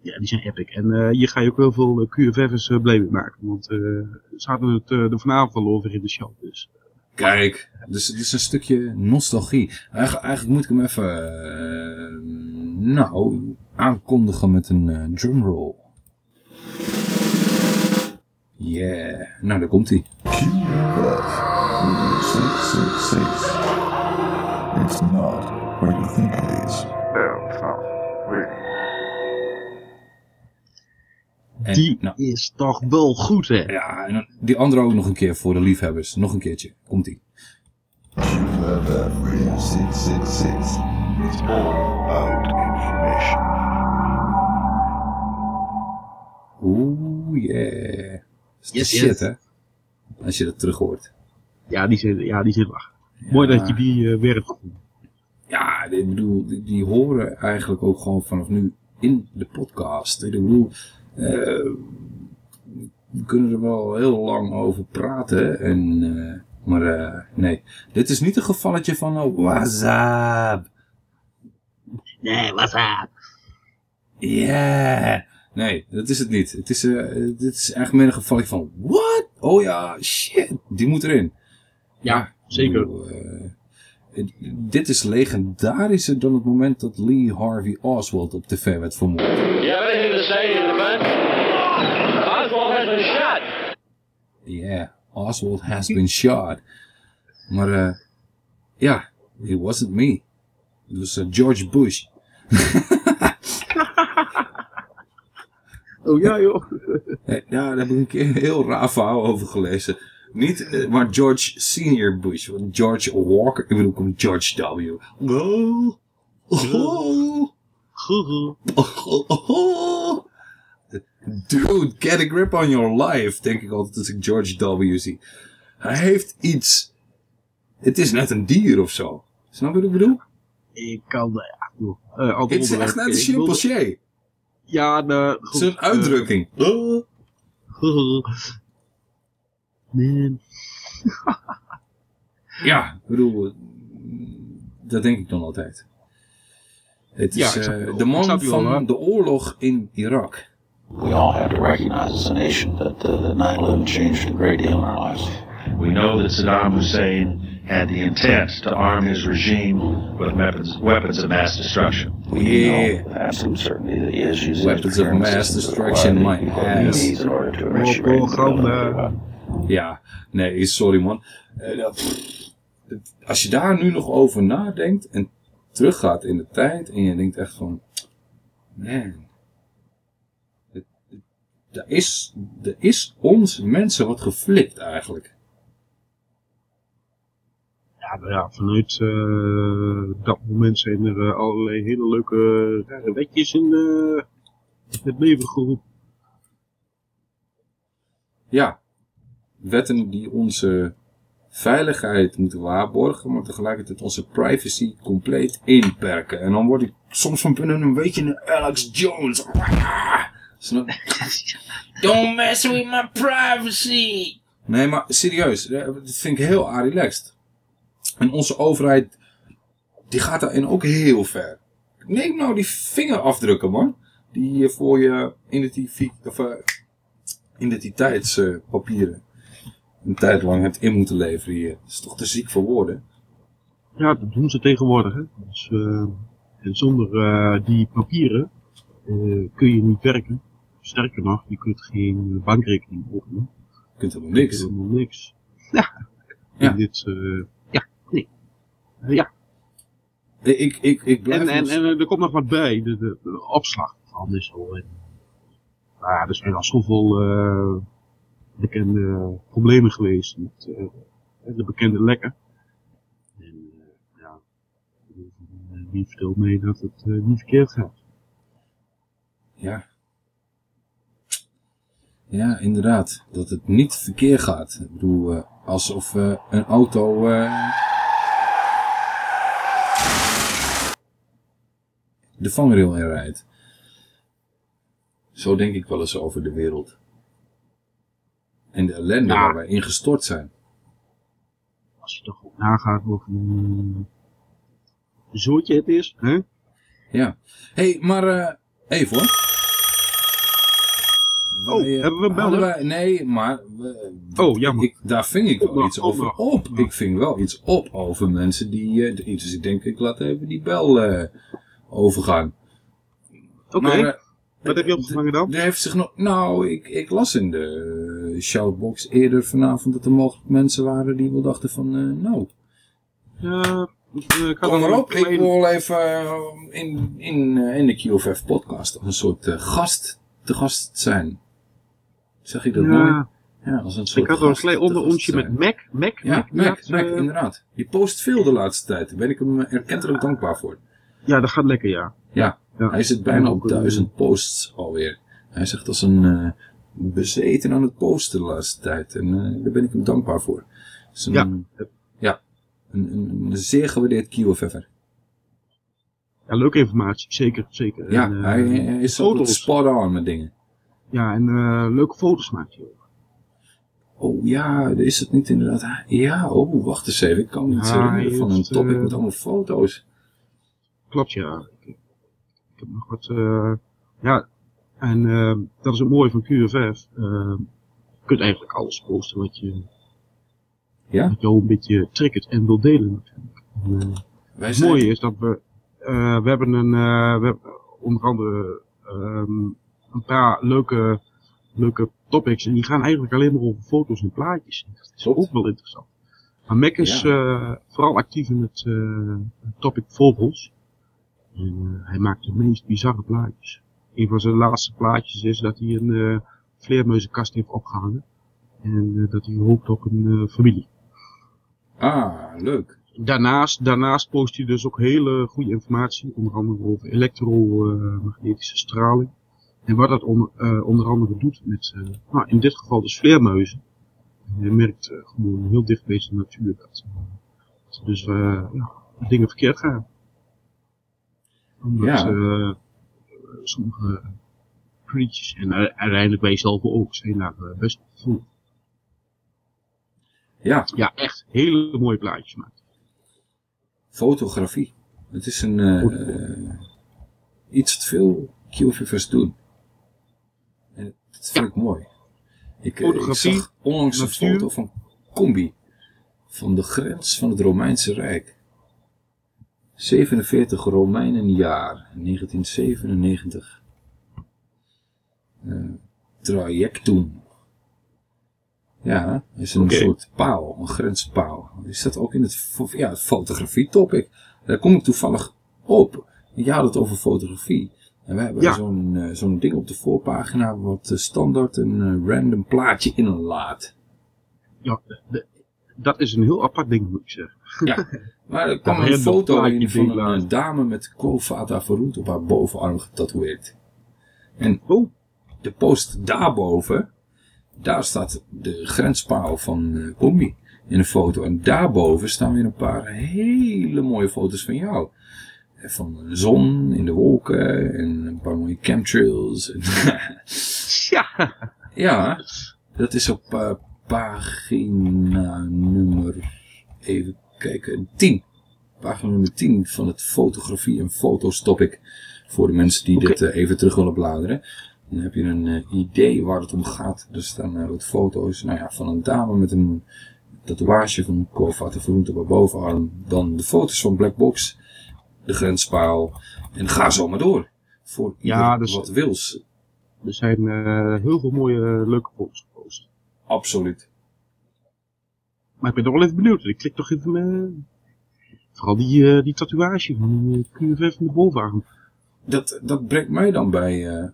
S4: Ja, die zijn epic. En eh, hier ga je ook heel veel eh, QFF'ers uh, blij mee maken. Want eh ze hadden het eh, er vanavond al over in de show. Dus
S3: Kijk, dus het is een stukje nostalgie. Eigenlijk, eigenlijk moet ik hem even, eh, nou, aankondigen met een eh, drumroll. Yeah, nou daar komt hij.
S6: Radio 666. It's not what you think it is.
S3: En,
S4: die
S3: nou,
S4: is toch wel goed, hè?
S3: ja, en dan die andere ook nog een keer voor de liefhebbers. Nog een keertje, komt ie.
S6: QFF Radio 666. It's all out information.
S3: Oeh, yeah.
S4: Yes,
S3: shit,
S4: yes.
S3: hè? Als je dat terug hoort.
S4: Ja, die zit, ja, die zit lachen. Mooi dat je die eh weer hebt gevonden.
S3: Ja, ik bedoel, die, die horen eigenlijk ook gewoon vanaf nu in de podcast. Ik bedoel, eh, we kunnen er wel heel lang over praten. En, eh, maar eh, nee, dit is niet een gevalletje van een WhatsApp.
S4: Nee, what's up?
S3: Yeah. Nee, dat is het niet. Het is, eh, dit is echt meer een gevalletje van, what? Oh ja, shit, die moet erin.
S4: Ja, zeker.
S3: Eh, dit is legendarischer dan het moment dat Lee Harvey Oswald op tv werd vermoord.
S2: You have anything to say in defense? Oswald has been shot.
S3: Yeah, Oswald has been shot. Maar eh, ja, it wasn't me. Het was eh, George Bush.
S4: Oh ja, joh.
S3: Ja, daar heb ik een keer een heel raar verhaal over gelezen. Niet, eh, maar George Senior Bush. want George Walker, ik bedoel kom George W. Oh, oh, oh, oh. Dude, get a grip on your life, denk ik altijd als ik George W. zie. Hij heeft iets. Het is net een dier of zo. Snap je wat ik bedoel?
S4: Ik kan, eh, ja, altijd
S3: Het is echt net een chimpansee.
S4: Ja, nou,
S3: Het is een uitdrukking. Oh.
S4: Man.
S3: Ja, ik bedoel, dat denk ik dan altijd. Het
S4: Ja,
S3: is eh,
S4: wel.
S3: de man
S4: wel,
S3: van de oorlog in Irak.
S7: We all have to recognize as a nation that uh, that 9/11 changed a great deal in our lives.
S8: We know that Saddam Hussein had the intent to arm his regime with weapons, weapons of mass destruction.
S7: We
S3: Yeah.
S7: know absolute certainty that he is using
S3: Weapons of mass destruction, my ass.
S7: in order to
S4: Propaganda.
S3: Ja, nee, sorry man. Eh, als je daar nu nog over nadenkt en teruggaat in de tijd en je denkt echt van, man, er is, er is ons mensen wat geflikt eigenlijk.
S4: Ja, nou ja, vanuit eh, dat moment zijn er eh, allerlei hele leuke rare wetjes in eh, het leven geroepen.
S3: Ja, wetten die onze veiligheid moeten waarborgen, maar tegelijkertijd onze privacy compleet inperken. En dan word ik soms van binnen een beetje een Alex Jones. Don't mess with my privacy. Nee, maar serieus, dat vind ik heel relaxed. En onze overheid, die gaat daarin ook heel ver. Neem nou die vingerafdrukken, man. Die je voor je of, eh, identiteitspapieren een tijd lang hebt in moeten leveren hier. Dat is toch te ziek voor woorden?
S4: Ja, dat doen ze tegenwoordig. Hè? Dus, eh, en zonder eh, die papieren kun je niet werken. Sterker nog, je kunt geen bankrekening openen.
S3: Je kunt helemaal niks.
S4: Helemaal niks. Ja.
S3: Ja.
S4: En dit, eh, ja, nee. Eh, ja.
S3: Ik, ik, ik blijf
S4: En, en, en eh, er komt nog wat bij, de, de, de opslag van is al. En, nou ja, er zijn al zoveel eh, bekende problemen geweest met eh, de bekende lekken. En eh, ja, eh, wie vertelt mee dat het eh, niet verkeerd gaat?
S3: Ja. Ja, inderdaad. Dat het niet verkeer gaat. Ik bedoel, eh, alsof eh, een auto... de vangrail inrijdt. Zo denk ik wel eens over de wereld. En de ellende
S4: Ja.
S3: waar wij ingestort zijn.
S4: Als je toch ook nagaat over een zootje het is, hè?
S3: Ja. Hé, hey, maar eh, even hoor.
S4: Oh,
S3: Wij, eh,
S4: hebben we een
S3: wij- nee, maar... we-
S4: Oh, jammer.
S3: Ik, daar ving ik wel iets over op. Ik ving wel iets op over mensen die... eh, dus ik denk, ik laat even die bel eh, overgaan.
S4: Oké,
S3: Maar, eh,
S4: wat heb je opgevangen dan?
S3: Er heeft zich nog... Nou, ik, ik las in de eh, shoutbox eerder vanavond dat er mogelijk mensen waren die wel dachten van... eh, nou,
S4: ik had
S3: kom maar op. Ik wil even in, in, in de QFF podcast als een soort gast te gast zijn. Zeg ik dat
S4: Ja.
S3: mooi? Ja, als een soort
S4: Ik had wel een klein onderontje met. Mac. Mac,
S3: Ja,
S4: Mac,
S3: Mac, inderdaad. Je post veel de laatste tijd. Daar ben ik hem erkentelijk dankbaar voor.
S4: Ja, dat gaat lekker, ja.
S3: Ja,
S4: Ja.
S3: hij zit bijna op duizend posts alweer. Hij zegt als een eh, bezeten aan het posten de laatste tijd. En eh, daar ben ik hem dankbaar voor. Is een,
S4: Ja.
S3: ja, een, een, een zeer gewaardeerd QFF'er.
S4: Ja, leuke informatie, zeker, zeker.
S3: Ja,
S4: En, eh,
S3: hij, hij is
S4: foto's.
S3: spot on met dingen.
S4: Ja, en eh, leuke foto's maakt hij ook.
S3: Oh ja, is het niet inderdaad... Ja, oh, wacht eens even. Ik kan
S4: Ja,
S3: herinneren
S4: hij
S3: van een topic
S4: eh,
S3: met allemaal foto's.
S4: Klopt, ja. Ik, heb nog wat... eh, ja, en eh, dat is het mooie van QFF. eh, je kunt eigenlijk alles posten wat je,
S3: Ja?
S4: wat jou een beetje triggert en wil delen natuurlijk. En,
S3: Wij
S4: het
S3: zijn...
S4: mooie is dat we... we hebben een... we hebben onder andere ehm, een paar leuke, leuke topics. En die gaan eigenlijk alleen maar over foto's en plaatjes. Dat is ook wel interessant. Maar Mac is vooral actief in het topic vogels. En, eh, hij maakt de meest bizarre plaatjes. Een van zijn laatste plaatjes is dat hij een eh vleermuizenkast heeft opgehangen. En eh, dat hij hoopt op een familie.
S3: Ah, leuk.
S4: Daarnaast, daarnaast post hij dus ook hele goede informatie, onder andere over elektromagnetische straling. En wat dat onder, onder andere doet met, nou, in dit geval dus vleermuizen. En je merkt gewoon heel dicht bij de natuur dat, dat dus ja, dingen verkeerd gaan. Omdat
S3: Ja.
S4: eh, sommige creatures, en uiteindelijk wij zelf ook, zijn daar eh, best gevoelig.
S3: Ja,
S4: Ja, echt hele mooie plaatjes maken.
S3: fotografie. Het is een... eh, iets wat veel QFF'ers doen. En dat vind ik mooi. Ik, ik
S4: Fotografie,
S3: zag onlangs een foto van Combi. Van de grens van het Romeinse Rijk. 47 Romeinenjaar. 1997. Eh, trajectum. Ja, is een soort paal, een grenspaal. Is dat ook in het, ja, het fotografie topic? Daar kom ik toevallig op. Je had het over fotografie. En we hebben
S4: Ja.
S3: zo'n eh, zo'n ding op de voorpagina wat eh, standaard een random plaatje inlaat.
S4: Ja, de- dat is een heel apart ding moet ik zeggen.
S3: Ja, maar er kwam een foto in van een dame met Quo Fata Verroet op haar bovenarm getatoeëerd. En
S4: Oh.
S3: de post daarboven, daar staat de grenspaal van Combi in een foto. En daarboven staan weer een paar hele mooie foto's van jou. Eh, Van de zon in de wolken en een paar mooie chemtrails.
S4: Ja.
S3: ja, dat is op eh, pagina nummer, even kijken, 10. Pagina nummer 10 van het fotografie en foto's topic. Voor de mensen die dit eh, even terug willen bladeren.
S9: Dan heb je een eh, idee waar het om gaat. Er staan eh, wat foto's nou ja, van een dame met een tatoeage van een Vroente op haar bovenarm. Dan de foto's van Black Box, de grenspaal. En ga zo maar door. Voor
S4: Ja, dus-
S9: wat wils.
S4: Er zijn heel veel mooie, leuke foto's.
S9: Absoluut.
S4: Maar ik ben toch wel even benieuwd. Ik klik toch even... eh, vooral die, eh, die tatoeage van die QFF van de bovenarm.
S9: Dat, dat brengt mij dan bij eh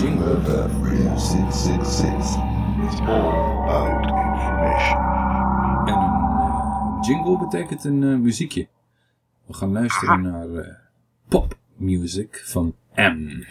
S9: Jingle.
S10: FM 666. It's all about information.
S9: En een jingle betekent een muziekje. We gaan luisteren naar eh popmuziek van M.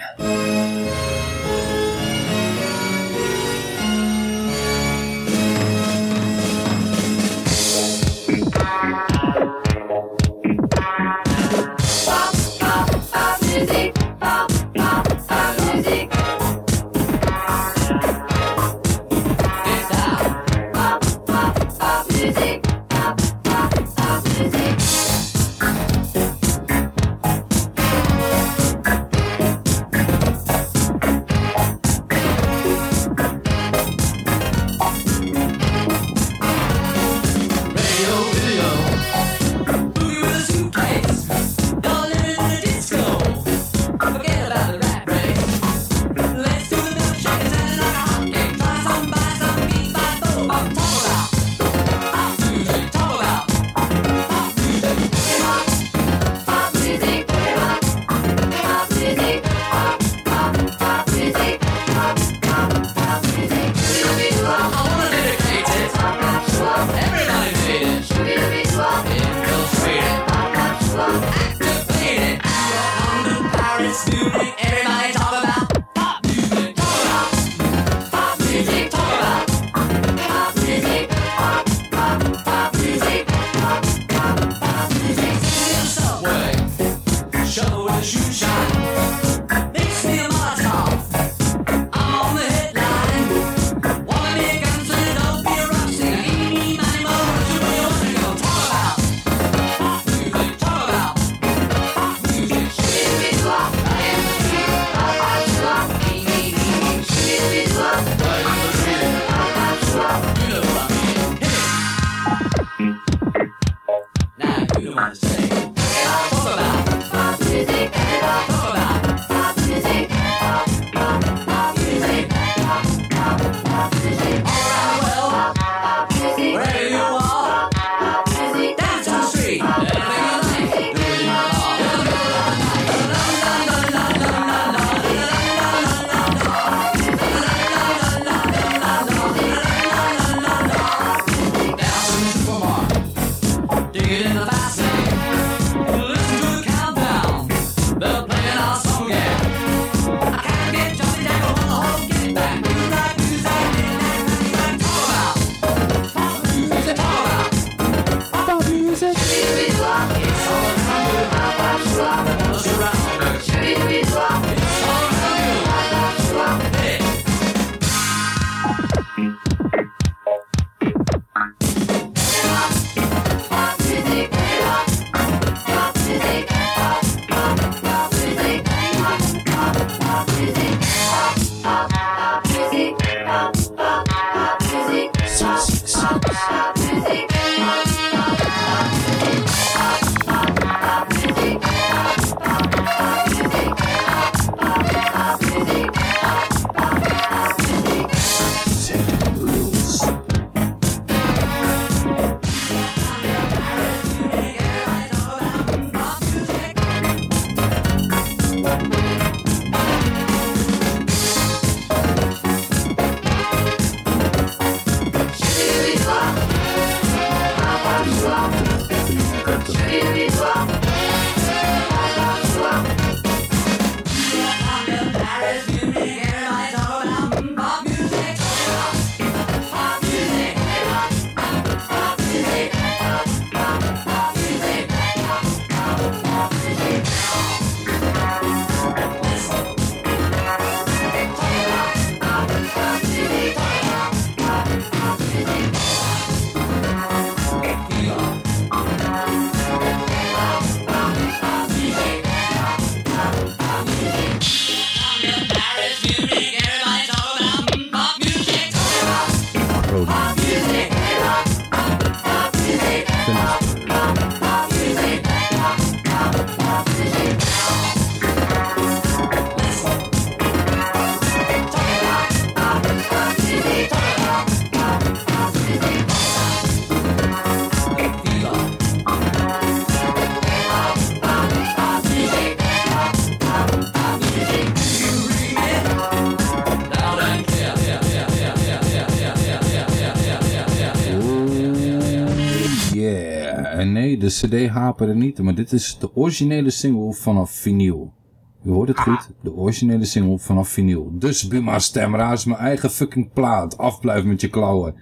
S3: cd haperde niet, maar dit is de originele single vanaf vinyl. Je hoort het goed, de originele single vanaf vinyl. Dus Buma Stemra is mijn eigen fucking plaat. Afblijf met je klauwen.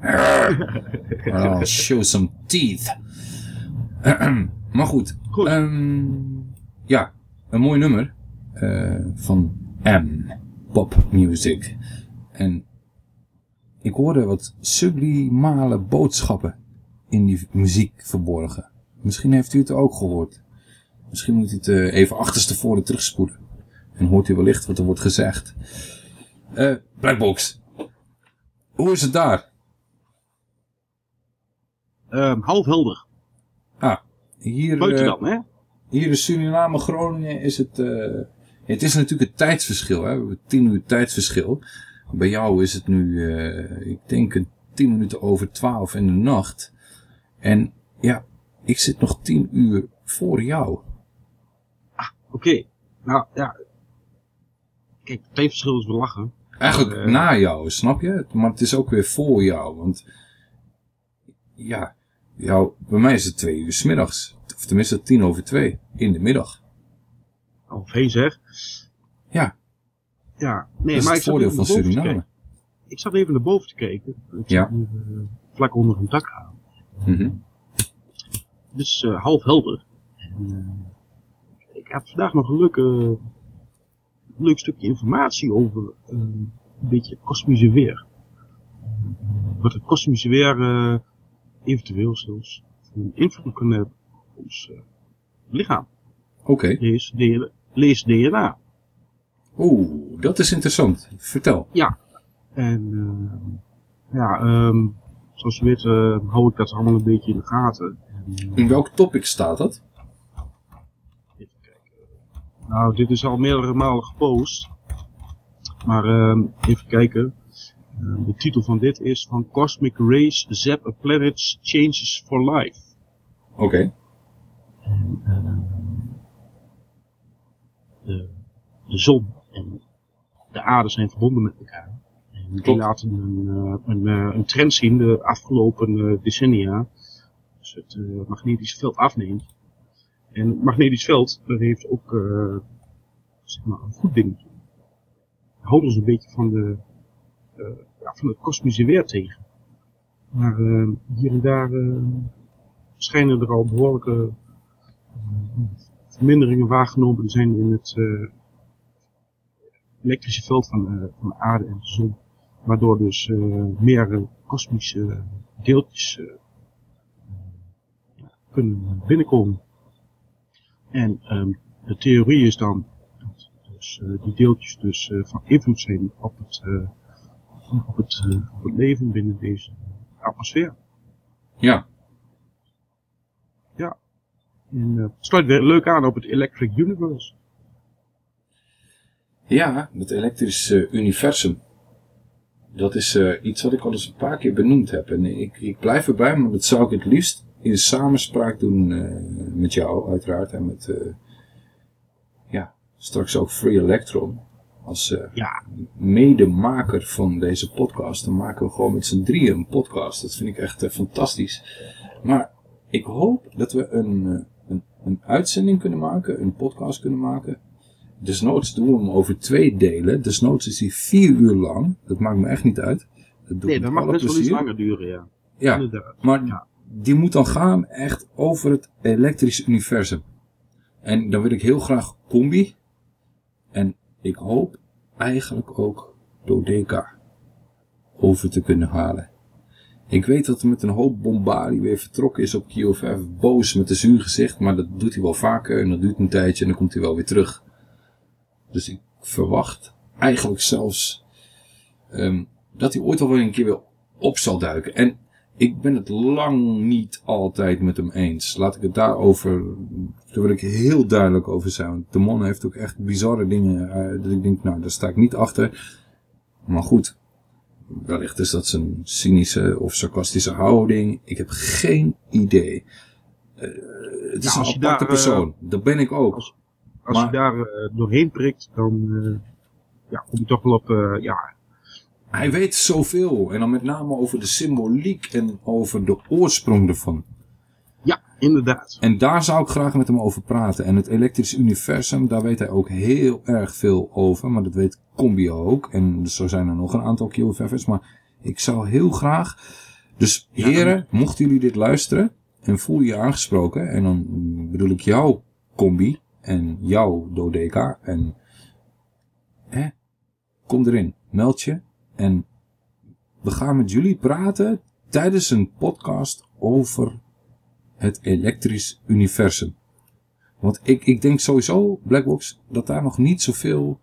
S3: oh, show some teeth. maar goed. ehm, ja, een mooi nummer eh, van M. Pop Music. En ik hoorde wat sublimale boodschappen in die muziek verborgen. Misschien heeft u het ook gehoord. Misschien moet u het eh, even achterstevoren terugspoelen. En hoort u wellicht wat er wordt gezegd. Eh, Blackbox. Hoe is het daar?
S4: Ehm, half helder.
S3: Ah, hier,
S4: Buiten
S3: eh,
S4: dan, hè?
S3: hier in Suriname, Groningen is het... het is natuurlijk het tijdsverschil. Hè? We hebben tien uur tijdsverschil. Bij jou is het nu, ik denk, een tien minuten over twaalf in de nacht. En ja, ik zit nog tien uur voor jou.
S4: Oké. Nou, ja. Kijk, het tijdverschil is wel lachen.
S3: Eigenlijk
S4: Eh,
S3: na jou, snap je? Maar het is ook weer voor jou. Want ja, jou, bij mij is het twee uur 's middags. Of tenminste tien over twee in de middag.
S4: Of heen zeg.
S3: Ja.
S4: Ja, nee,
S3: Dat is
S4: maar
S3: het
S4: ik zat
S3: voordeel van Suriname.
S4: Ik zat even naar boven te kijken. Ik
S3: Ja.
S4: hier, eh, vlak onder een dak aan.
S3: Mhm.
S4: Dus eh, half helder. En, eh, ik heb vandaag nog een leuk stukje informatie over eh, een beetje kosmische weer. Wat het kosmische weer eh, eventueel zelfs een invloed kan hebben op ons eh, lichaam.
S3: Oké.
S4: Lees, DNA lees DNA.
S3: Oeh, dat is interessant. Vertel.
S4: Ja. En eh, ja, ehm, zoals je weet eh, hou ik dat allemaal een beetje in de gaten.
S3: In welk topic staat dat?
S4: Nou, dit is al meerdere malen gepost. Maar ehm, even kijken. Eh, de titel van dit is van Cosmic Rays Zap a Planet's Changes for Life.
S3: Oké.
S4: De, de zon en de aarde zijn verbonden met elkaar. En die laten een, eh, een, eh, een trend zien de afgelopen eh, decennia. Dus het eh, magnetisch veld afneemt. En het magnetisch veld, heeft ook eh, zeg maar een goed ding. Houdt ons een beetje van, de, eh, ja, van het kosmische weer tegen. Maar eh, hier en daar schijnen er al behoorlijke eh, verminderingen waargenomen te zijn in het elektrische veld van, van de aarde en de zon. Waardoor dus meer kosmische deeltjes kunnen binnenkomen. En ehm, de theorie is dan dat dus, eh, die deeltjes dus eh, van invloed zijn op het, eh, op, het, op het leven binnen deze atmosfeer.
S3: Ja.
S4: Ja. En het sluit weer leuk aan op het Electric Universe.
S3: Ja, het elektrische universum. Dat is iets wat ik al eens een paar keer benoemd heb. En ik, ik blijf erbij, maar dat zou ik het liefst in samenspraak doen eh, met jou uiteraard. En met, eh, ja, straks ook Free Electron. Als eh,
S4: Ja.
S3: medemaker van deze podcast. Dan maken we gewoon met z'n drieën een podcast. Dat vind ik echt fantastisch. Maar ik hoop dat we een, een, een uitzending kunnen maken, een podcast kunnen maken. Desnoods doen we hem over twee delen. Desnoods is hij vier uur lang. Dat maakt me echt niet uit. Dat doe
S4: Nee, dat mag best wel iets langer duren, ja.
S3: Ja,
S4: Inderdaad.
S3: maar die moet dan gaan echt over het elektrische universum. En dan wil ik heel graag combi. En ik hoop eigenlijk ook Dodeca over te kunnen halen. Ik weet dat hij met een hoop bombardie weer vertrokken is op QFF. Boos met een zuur gezicht. Maar dat doet hij wel vaker. En dat duurt een tijdje en dan komt hij wel weer terug. Dus ik verwacht eigenlijk zelfs ehm, dat hij ooit al weer een keer weer op zal duiken. En ik ben het lang niet altijd met hem eens. Laat ik het daarover, daar wil ik heel duidelijk over zijn. Want de man heeft ook echt bizarre dingen, eh, dat ik denk, nou, daar sta ik niet achter. Maar goed, wellicht is dat zijn cynische of sarcastische houding. Ik heb geen idee. Eh, het is
S4: als
S3: een
S4: je
S3: aparte
S4: daar, eh,
S3: persoon. dat ben ik ook.
S4: Als
S3: Maar-
S4: je daar eh, doorheen prikt, dan eh, ja, kom je toch wel op, eh, ja,
S3: Hij weet zoveel. En dan met name over de symboliek en over de oorsprong ervan.
S4: Ja, Inderdaad.
S3: En daar zou ik graag met hem over praten. En het elektrisch universum, daar weet hij ook heel erg veel over. Maar dat weet Combi ook. En zo zijn er nog een aantal QFF'ers. Maar ik zou heel graag... Dus heren, mochten jullie dit luisteren en voel je je aangesproken. En dan bedoel ik jou, Combi. En jou, Dodeka. En hè, kom erin, meld je. En we gaan met jullie praten tijdens een podcast over het elektrisch universum. Want ik, ik denk sowieso, Blackbox, dat daar nog niet zoveel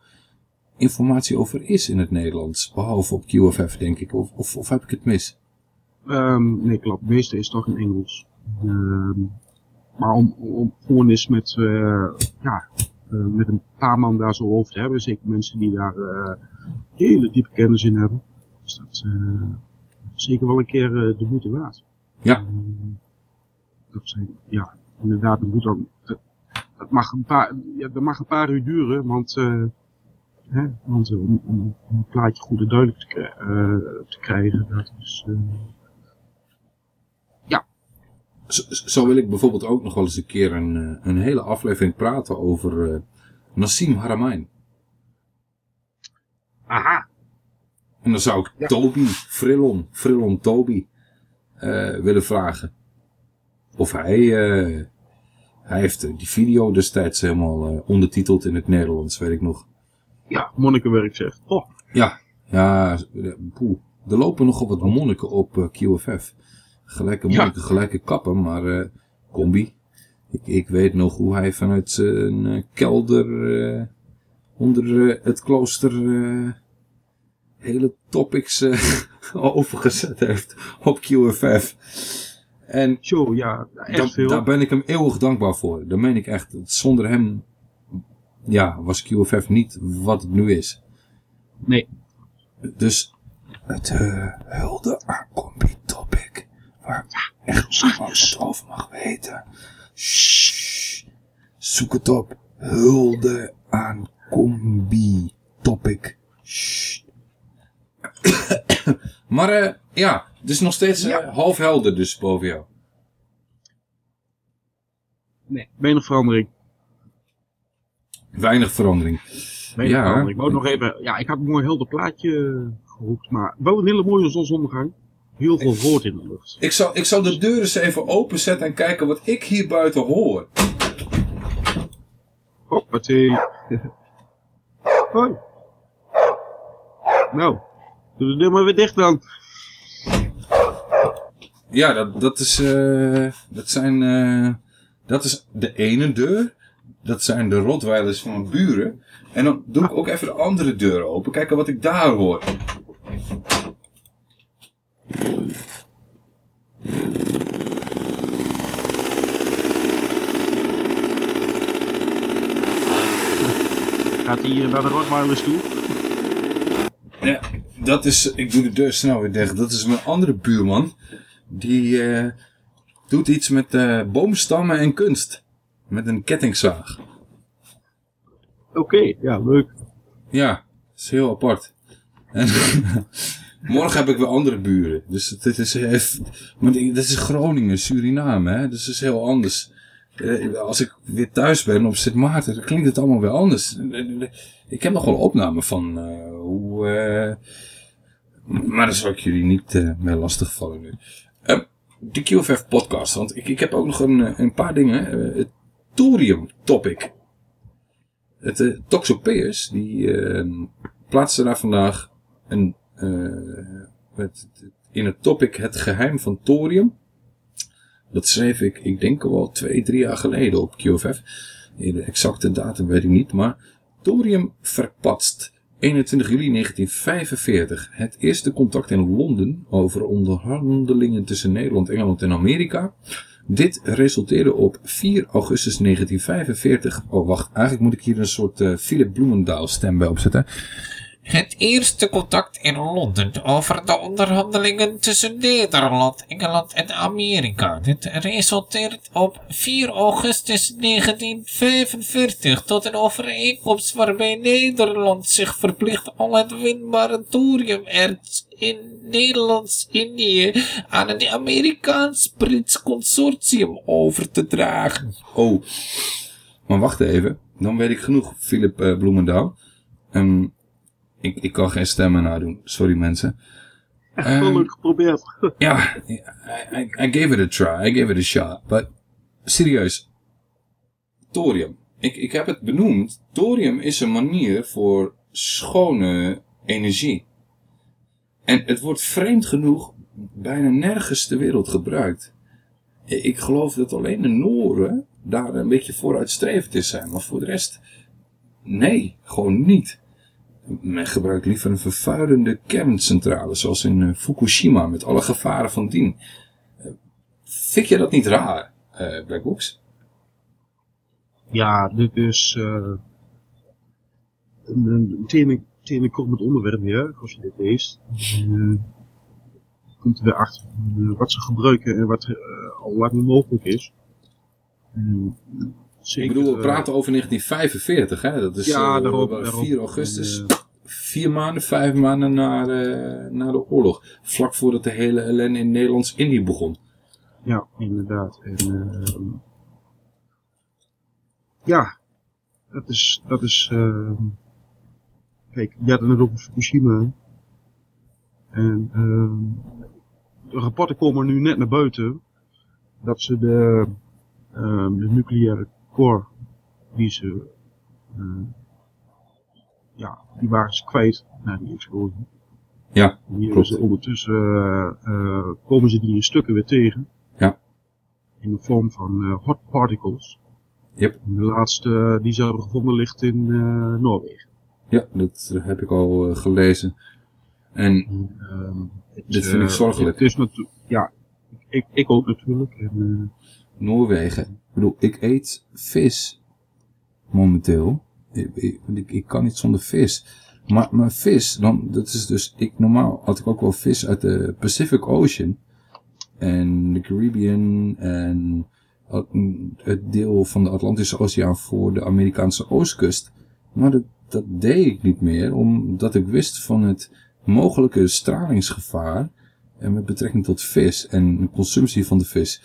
S3: informatie over is in het Nederlands. Behalve op QFF, denk ik. Of, of, of heb ik het mis?
S4: Ehm, nee, klopt. Meeste is toch in Engels. Ehm, maar om, om eens met, eh, ja, eh, met een paar man daar zo over te hebben, zeker mensen die daar eh, hele diepe kennis in hebben, is dat eh, zeker wel een keer eh, de moeite waard.
S3: Ja.
S4: Ehm, dat zijn, ja, inderdaad, het moet dan, dat, dat mag een paar, ja, dat mag een paar uur duren, want, eh, hè, want eh, om, om, om het plaatje goed en duidelijk te, krij- eh, te krijgen, dat is, eh,
S3: Zo, zo wil ik bijvoorbeeld ook nog wel eens een keer een, eh, een hele aflevering praten over eh, Nassim Haramein.
S4: Aha,
S3: En dan zou ik Toby, Frillon, Frillon Toby eh, willen vragen. Of hij, eh, hij heeft die video destijds helemaal eh, ondertiteld in het Nederlands, weet ik nog.
S4: ja, monnikenwerk zegt. Oh,
S3: Ja, ja, eh, poeh. Er lopen nogal wat monniken op QFF. Gelijke
S4: Ja.
S3: monniken, gelijke kappen, maar combi. Ik, ik weet nog hoe hij vanuit zijn kelder onder eh, het klooster eh, hele topics eh, overgezet heeft op QFF. En
S4: zo, ja, echt
S3: dan-
S4: veel.
S3: daar ben ik hem eeuwig dankbaar voor. Dat meen ik echt. Zonder hem ja, was QFF niet wat het nu is.
S4: Nee.
S3: Dus het uh, hulde aan combi topic. Waar echt niemand wat over mag weten. Shh. Zoek het op. Hulde aan combi topic. Shh. maar eh, ja, het is nog steeds eh, half helder dus boven jou.
S4: Nee, weinig verandering.
S3: Weinig verandering.
S4: Weinig
S3: Ja.
S4: verandering. Ik wou nog even, ja, ik had een mooi helder plaatje gehoekt, maar wel een hele mooie zonsondergang. Heel veel rood in de lucht.
S3: Ik zal, ik zal de deur eens even openzetten en kijken wat ik hier buiten hoor.
S4: Hoppatee. Hoi. Nou, doe de deur maar weer dicht dan.
S3: Ja, dat, dat is, eh, dat zijn, eh, dat is de ene deur. Dat zijn de rotweilers van mijn buren. En dan doe ik ook even de andere deur open. Kijken wat ik daar hoor.
S4: Gaat hij hier naar de Rottweilers toe?
S3: Ja, dat is, ik doe de deur snel weer dicht. Dat is mijn andere buurman. Die eh, doet iets met eh, boomstammen en kunst. Met een kettingzaag.
S4: Oké, ja, leuk.
S3: Ja, dat is heel apart. En morgen heb ik weer andere buren. Dus het is echt... Maar dit is Groningen, Suriname, hè. Dus het is heel anders. Eh, Als ik weer thuis ben op Sint Maarten, dan klinkt het allemaal weer anders. Ik heb nog wel opnamen van eh, hoe... eh, maar daar zal ik jullie niet eh mee lastigvallen nu. Eh, de QFF podcast, want ik, ik heb ook nog een, een paar dingen. Het thorium topic. Het uh, Toxopeus, die uh, plaatste daar vandaag een, uh, in het topic het geheim van thorium. Dat schreef ik, ik denk al wel twee, drie jaar geleden op QFF. De exacte datum weet ik niet, maar thorium verpatst. 21 juli 1945. Het eerste contact in Londen over onderhandelingen tussen Nederland, Engeland en Amerika. Dit resulteerde op 4 augustus 1945. Oh, wacht. Eigenlijk moet ik hier een soort uh, Philip Bloemendaal stem bij opzetten.
S11: Het eerste contact in Londen over de onderhandelingen tussen Nederland, Engeland en Amerika. Dit resulteert op 4 augustus 1945 tot een overeenkomst waarbij Nederland zich verplicht al het winbare thoriumerts in Nederlands-Indië aan het Amerikaans-Brits consortium over te dragen.
S3: Oh, maar wacht even. Dan weet ik genoeg, Philip eh, Bloemendaal. Ehm, ik, ik kan geen stemmen nadoen. Sorry mensen.
S4: Echt wel
S3: Ehm,
S4: leuk geprobeerd.
S3: Ja, I, I, I gave it a try. I gave it a shot. But serieus. Thorium. Ik, ik heb het benoemd. Thorium is een manier voor schone energie. En het wordt vreemd genoeg bijna nergens ter wereld gebruikt. Ik geloof dat alleen de Noren daar een beetje vooruitstrevend in zijn. Maar voor de rest, nee, gewoon niet. Men gebruikt liever een vervuilende kerncentrale, zoals in eh, Fukushima, met alle gevaren van dien. Eh, vind je dat niet raar, eh Blackbox?
S4: Ja, dit is eh een, tenen, tenenkomend onderwerp als je dit leest. Eh, komt er weer achter eh, wat ze gebruiken en wat eh, al lang mogelijk is.
S3: Ik bedoel, we
S4: eh,
S3: praten over 1945, hè? Dat is
S4: Ja,
S3: eh,
S4: daarop-
S3: eh,
S4: daarop.
S3: 4 augustus.
S4: En,
S3: Vier maanden, vijf maanden na, eh, na de oorlog. Vlak voordat de hele ellende in Nederlands-Indië begon.
S4: Ja, inderdaad. En, ja, dat is, dat is, kijk, je had het net over Fukushima. En, ehm, de rapporten komen nu net naar buiten dat ze de, de nucleaire core die ze, eh, ja, die waren ze kwijt na die explosie.
S3: Ja,
S4: En hier
S3: klopt.
S4: ondertussen eh, eh, komen ze die in stukken weer tegen.
S3: Ja.
S4: In de vorm van hot particles.
S3: Yep.
S4: De laatste die ze hebben gevonden ligt in Noorwegen.
S3: Ja, dat heb ik al gelezen. En
S4: Ehm,
S3: dit vind ik zorgelijk.
S4: Het is ja, ik, ik ook natuurlijk. En,
S3: Noorwegen. Ik bedoel, ik eet vis. Momenteel. Ik, kan niet zonder vis. Maar, vis, dan, dat is dus, ik, normaal had ik ook wel vis uit de Pacific Ocean. En de Caribbean en het deel van de Atlantische Oceaan voor de Amerikaanse oostkust. Maar dat, dat deed ik niet meer, omdat ik wist van het mogelijke stralingsgevaar en met betrekking tot vis en de consumptie van de vis.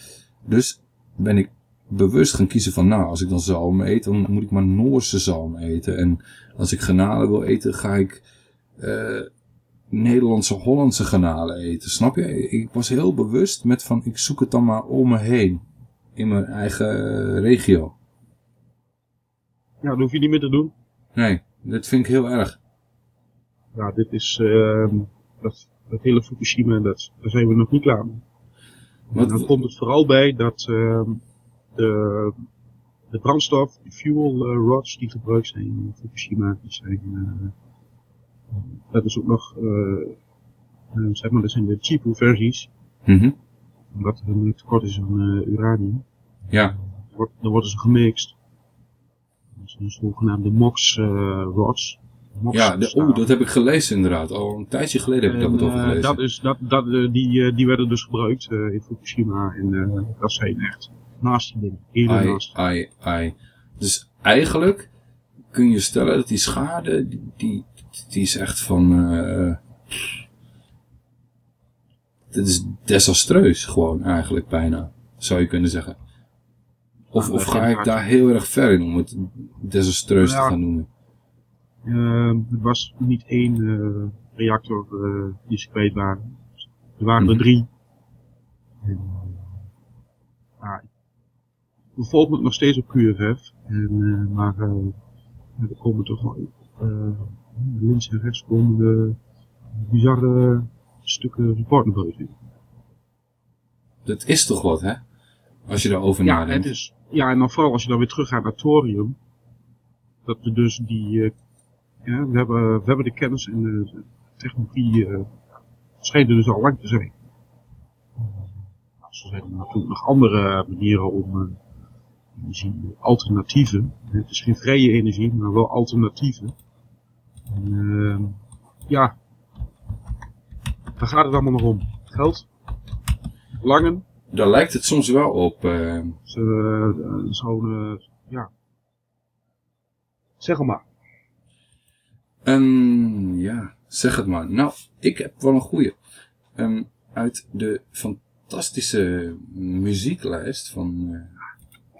S3: Dus ben ik bewust gaan kiezen van, nou, als ik dan zalm eet, dan moet ik maar Noorse zalm eten. En als ik garnalen wil eten, ga ik eh, Nederlandse, Hollandse garnalen eten. Snap je? Ik was heel bewust met van, ik zoek het dan maar om me heen. In mijn eigen regio.
S4: ja, dat hoef je niet meer te doen.
S3: Nee, dat vind ik heel erg.
S4: Ja, dit is, ehm, dat, dat hele Fukushima, dat, daar zijn we nog niet klaar mee.
S3: Wat-
S4: En dan komt het vooral bij dat ehm, de, de brandstof, de fuel eh, rods die gebruikt zijn in Fukushima, die zijn, eh, dat is ook nog, eh, eh, zeg maar, dat zijn de cheaper versies,
S3: Mhm.
S4: omdat er een tekort is aan eh, uranium.
S3: Ja,
S4: Wordt, dan worden ze gemixt. Dat zijn zogenaamde MOX eh, rods.
S3: Ja de, oeh, dat heb ik gelezen inderdaad. Al een tijdje geleden heb ik
S4: En,
S3: dat over
S4: eh,
S3: gelezen.
S4: dat is, dat, dat, eh, die, eh, die werden dus gebruikt in Fukushima. En dat zijn echt nasty dingen. Hele
S3: Ai,
S4: nasty.
S3: ai, ai. Dus eigenlijk kun je stellen dat die schade, die, die, die is echt van... eh dit is desastreus gewoon eigenlijk bijna, zou je kunnen zeggen. Of, of
S4: dat
S3: ga ik daar heel erg ver in om het desastreus te gaan noemen?
S4: Het was niet één eh, reactor eh, die ze kwijt waren. Er waren er
S3: Mhm.
S4: drie. En, we volgen het nog steeds op QFF. En, eh, maar er komen toch wel links en rechts komen de bizarre stukken buiten.
S3: Dat is toch wat, hè? Als je daarover
S4: Ja,
S3: nadenkt.
S4: het is, ja, en dan vooral als je dan weer teruggaat naar thorium. Dat we dus die, ja, we hebben, we hebben de kennis en de, technologie, eh er dus al lang te zijn. Nou, zo zijn er natuurlijk nog andere manieren om eh, energie, alternatieven. Het is geen vrije energie, maar wel alternatieven. En, eh, ja, waar gaat het allemaal nog om? Geld? Langen?
S3: Daar lijkt het soms wel op. eh,
S4: Zo, Zo'n, eh, ja. Zeg maar.
S3: Ehm, ja, zeg het maar. Nou, ik heb wel een goeie. Ehm, uit de fantastische muzieklijst van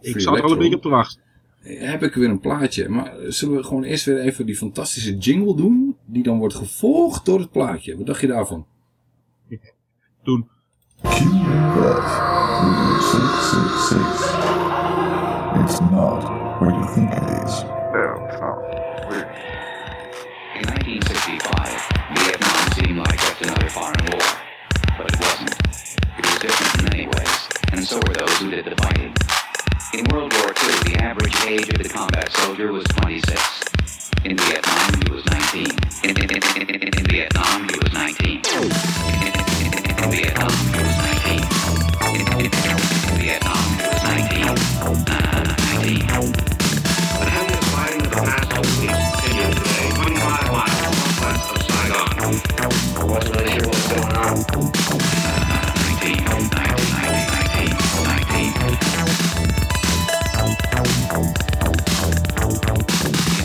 S3: eh,
S4: Ik zat er al een beetje op te wachten.
S3: heb ik weer een plaatje. Maar zullen we gewoon eerst weer even die fantastische jingle doen? Die dan wordt gevolgd door het plaatje. Wat dacht je daarvan?
S4: Doen.
S6: QFF 666. It's not what you think it is.
S12: And so were those who did the fighting. In World War II, the average age of the combat soldier was 26. In Vietnam, he was 19. In, in, in, in, Vietnam, he was 19. In, Vietnam, he was 19. In, Vietnam, he was 19. Uh, 19.
S5: But having the fighting of the past two weeks continue today, 25 miles west of Saigon. Wasn't really sure what's going on.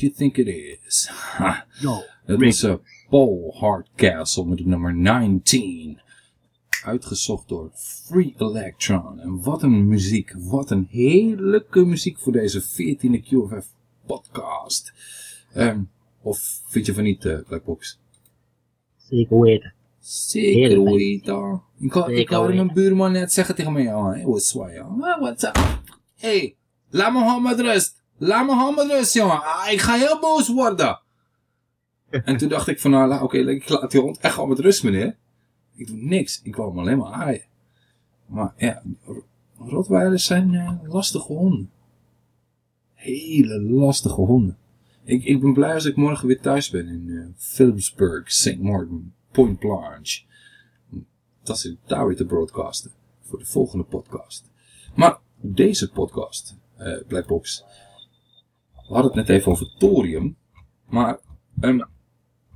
S12: What
S6: you think it is.
S3: Ha.
S4: No,
S3: Dat
S4: Rick.
S3: was uh, Paul Hardcastle met het nummer 19. Uitgezocht door Free Electron. En wat een muziek. Wat een heerlijke muziek voor deze 14e QFF podcast. Ehm, of vind je van niet, eh, Blackbox?
S13: Zeker weten.
S3: Zeker weten. Ik, had- ik hoorde mijn buurman net zeggen tegen mij, oh, hey, What's up? Hey, laat me gewoon met rust. Laat me met rust, jongen. Ah, ik ga heel boos worden. En toen dacht ik van, nou, oké, ik laat die hond echt gewoon met rust, meneer. Ik doe niks. Ik wou hem alleen maar aaien. Maar ja, Rottweilers zijn eh, lastige honden. Hele lastige honden. Ik, ik ben blij als ik morgen weer thuis ben in eh, Philipsburg, St. Martin, Point Blanche. Dat zit daar weer te broadcasten. Voor de volgende podcast. Maar deze podcast, eh Blackbox. We hadden het net even over thorium. Maar ehm,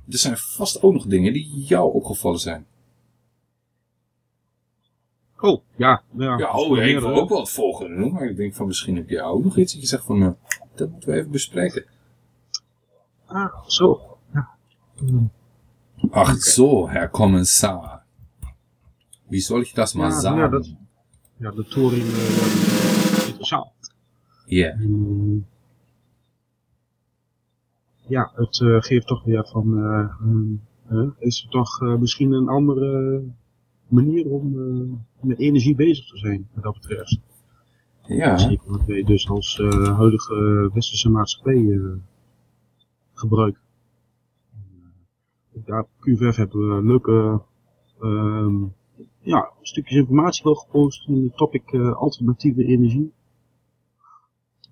S3: er zijn vast ook nog dingen die jou opgevallen zijn.
S4: Oh, ja. Ja,
S3: Ja, oh, ik wil ook wel het volgende doen. Maar ik denk van misschien heb jij ook nog iets dat je zegt van... eh, dat moeten we even bespreken.
S4: Ah, zo. Ja.
S3: Ach zo, Herr Kommissar. Wie soll ich das mal
S4: Ja,
S3: sagen?
S4: ja, dat- Ja, de thorium eh, ja, dat interessant.
S3: Ja,
S4: het eh, geeft toch weer van, eh, ehm, eh, is er toch misschien een andere manier om met energie bezig te zijn, wat dat betreft.
S3: Ja.
S4: Zeker wat wij dus als huidige westerse maatschappij gebruiken. Ja, op QVF hebben we leuke ehm, ja, stukjes informatie wel gepost in het topic alternatieve energie.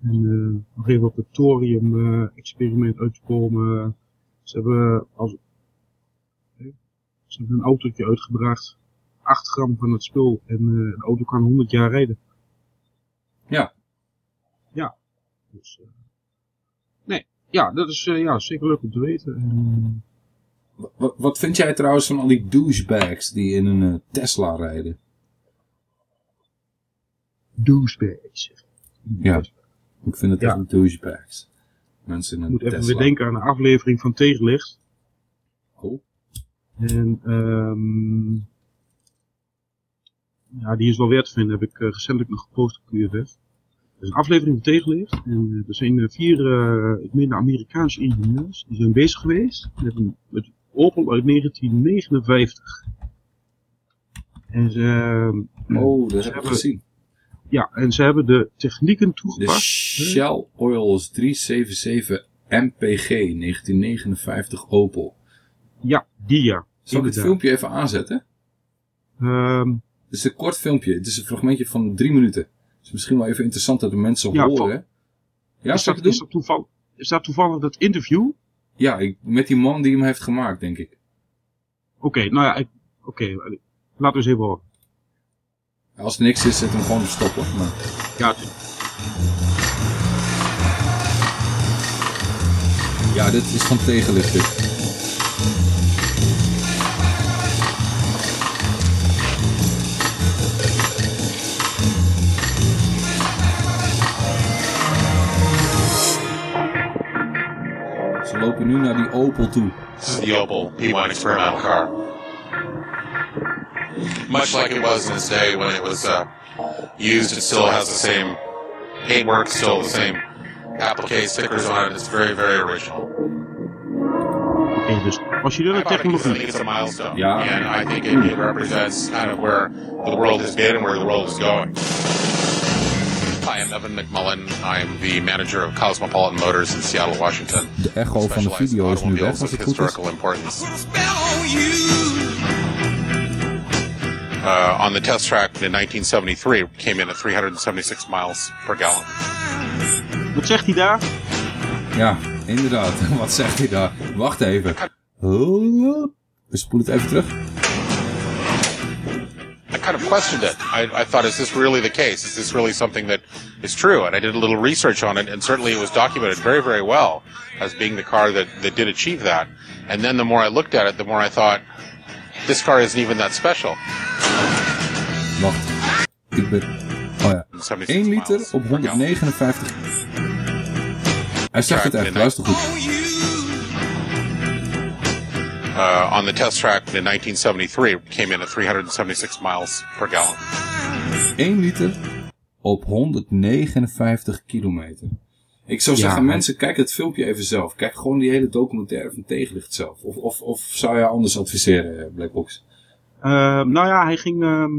S4: En eh, nog even op het thorium-experiment uit te komen. Ze hebben, als, eh, ze hebben een autootje uitgebracht. 8 gram van het spul. En eh, de auto kan 100 jaar rijden.
S3: Ja.
S4: Ja. Dus, eh, nee, ja, dat is eh, ja, zeker leuk om te weten. En,
S3: Wat, wat vind jij trouwens van al die douchebags die in een eh, Tesla rijden?
S4: douchebags.
S3: Ja. Ik vind het
S4: Ja.
S3: echt douchebags. Mensen in een
S4: moet even weer denken aan een aflevering van Tegenlicht.
S3: Oh.
S4: En ehm ja, die is wel weer te vinden. Heb ik eh, recentelijk nog gepost op QFF. Dat is een aflevering van Tegenlicht. En eh, er zijn eh, vier, eh ik meen de Amerikaanse ingenieurs, die zijn bezig geweest met een met Opel uit 1959. En ze, ehm,
S3: Oh, dat heb ik gezien.
S4: Ja, en ze hebben de technieken
S3: De
S4: toegepast.
S3: Shell Oils 377 MPG 1959 Opel.
S4: Ja, die ja.
S3: Zal ik het filmpje even aanzetten?
S4: Ehm,
S3: Het is een kort filmpje. Het is een fragmentje van drie minuten. Het is misschien wel even interessant dat de mensen
S4: Ja,
S3: horen. Ja,
S4: is, dat, is, dat toeval, is dat toevallig dat interview?
S3: Ja, ik, met die man die hem heeft gemaakt, denk ik.
S4: Oké, nou ja, oké, eh, laten we eens even horen.
S3: Als er niks is, zet hem gewoon op stop. hoor. Maar...
S4: Ja,
S3: Ja, dit is van tegenlicht dit. Ze lopen nu naar die Opel toe.
S14: This is the Opel P1 experimental car. Much like it was in its day when it was uh, used, it still has the same paintwork, still the same applique stickers on it. It's very, very original.
S4: Oké, dus als je
S14: I
S4: de
S14: bought it I think it's a milestone.
S3: Yeah.
S14: And I think it, it represents kind of where the world has been and where the world is going. Hi, I'm Evan McMullen. I'm the manager of Cosmopolitan Motors in Seattle, Washington.
S3: De echo van de video is nu weg, als het goed is.
S14: historical importance. Uh, on the test track in 1973, came in at 376 miles per gallon.
S4: Wat zegt hij daar?
S3: Ja, inderdaad. Wat zegt hij daar? Wacht even. Oh, We spoelen het even terug.
S14: I kind of questioned it. I, I thought, is this really the case? Is this really something that is true? And I did a little research on it, and certainly it was documented very, very well as being the car that, that did achieve that. And then the more I looked at it, the more I thought, this car isn't even that special.
S3: Wacht. Ik ben... Oh ja. 1 liter op 159. Hij zegt het echt, luister goed.
S14: Uh, on the test track in 1973, it came in at 376 miles per gallon.
S3: 1 liter op 159 kilometer. Ik zou zeggen, mensen, kijk het filmpje even zelf. Kijk gewoon die hele documentaire van Tegenlicht zelf. Of, of, of zou je anders adviseren, eh, Blackbox?
S4: Ehm, nou ja, hij ging... ehm,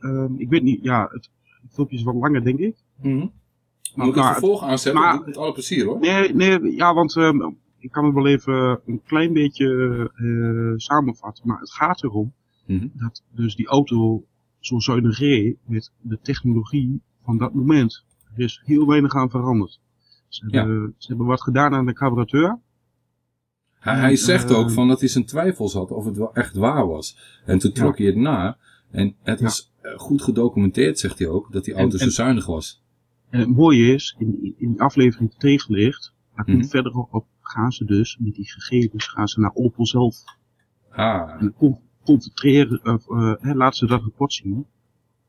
S4: ehm, ik weet niet, ja, het, het filmpje is wat langer, denk ik.
S3: Mhm.
S4: Maar-
S3: Moet ik het
S4: maar-
S3: vervolg aanzetten?
S4: maar-
S3: met alle plezier hoor.
S4: Nee, nee, ja, want ehm, ik kan het wel even een klein beetje eh, samenvatten. Maar het gaat erom
S3: Mhm.
S4: dat dus die auto zo zuinig reed met de technologie van dat moment. Er is heel weinig aan veranderd. Ze hebben, ze hebben wat gedaan aan de carburateur.
S3: Hij, hij zegt
S4: eh,
S3: ook van dat hij zijn twijfels had of het wel echt waar was. En toen trok hij het na. En het was eh, goed gedocumenteerd, zegt hij ook, dat die auto
S4: En-
S3: zo
S4: en-
S3: zuinig was.
S4: En het mooie is, in, in, die aflevering tegenlicht, daar komt
S3: Mhm.
S4: verder op gaan ze dus met die gegevens, gaan ze naar Opel zelf.
S3: Ah,
S4: En con- concentreren, of, eh, hè, laten ze dat rapport zien.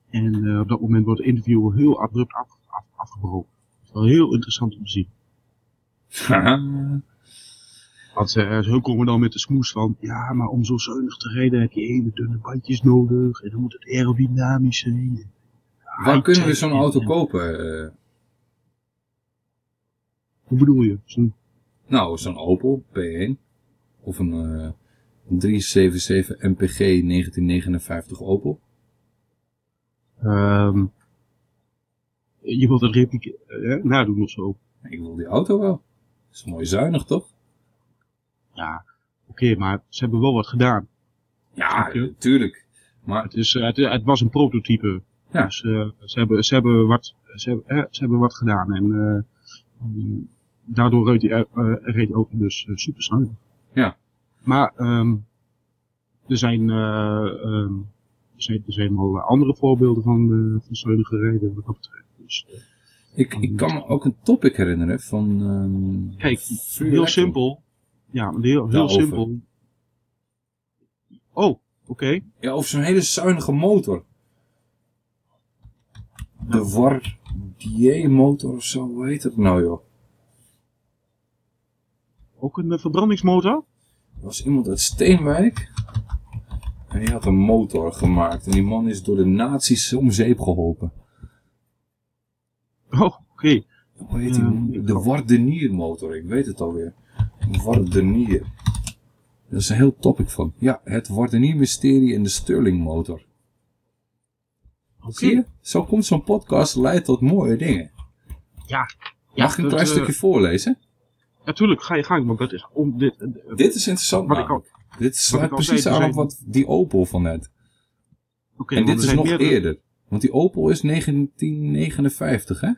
S4: En eh, op dat moment wordt het interview heel abrupt af, af- afgebroken. Wel heel interessant om te zien. Want eh, ze komen dan met de smoes van, ja, maar om zo zuinig te rijden heb je hele dunne bandjes nodig. En dan moet het aerodynamisch zijn.
S3: Waar kunnen we zo'n auto
S4: en-
S3: kopen? eh?
S4: Hoe bedoel je? Zo'n
S3: nou, zo'n Opel P1. Of een eh, 377 MPG 1959 Opel.
S4: Ehm, je wilt het replica eh, nadoen of zo.
S3: Ik wil die auto wel. is mooi zuinig, toch?
S4: Ja, oké, maar ze hebben wel wat gedaan.
S3: Ja, tuurlijk. Maar
S4: Het, is, eh, het, het was een prototype.
S3: Ja.
S4: Dus eh, ze, hebben, ze, hebben wat, ze, hebben, eh, ze hebben wat gedaan. En eh, mm, daardoor reed eh, eh, die auto dus eh, super snel.
S3: Ja.
S4: Maar ehm, er, zijn, eh, ehm, er, zijn, er zijn wel andere voorbeelden van, eh van zuinige rijden wat dat betreft. Dus, eh,
S3: ik, ik kan me ook een topic herinneren van... ehm,
S4: Kijk, heel simpel. Ja, heel, heel simpel. Oh, oké.
S3: Ja, of zo'n hele zuinige motor. De Wardier motor of zo, hoe heet het nou joh?
S4: Ook een eh, verbrandingsmotor?
S3: Er was iemand uit Steenwijk. En die had een motor gemaakt. En die man is door de nazi's om zeep geholpen.
S4: Oh, oké.
S3: Hoe heet die? de Wardenier motor, ik weet het alweer. Wardenier. Dat is een heel topic van. Ja, het Wardenier mysterie en de Stirling motor. Zie je? Zo komt zo'n podcast leidt tot mooie dingen.
S4: Ja. ja
S3: Mag ik een klein
S4: eh,
S3: stukje voorlezen?
S4: Natuurlijk, ga je gang, want dat is om dit.
S3: Dit is interessant.
S4: Wat ik
S3: namelijk. Dit sluit precies aan op wat die Opel van net.
S4: Oké,
S3: en dit is nog
S4: meerdere-
S3: eerder. Want die Opel is 1959, hè?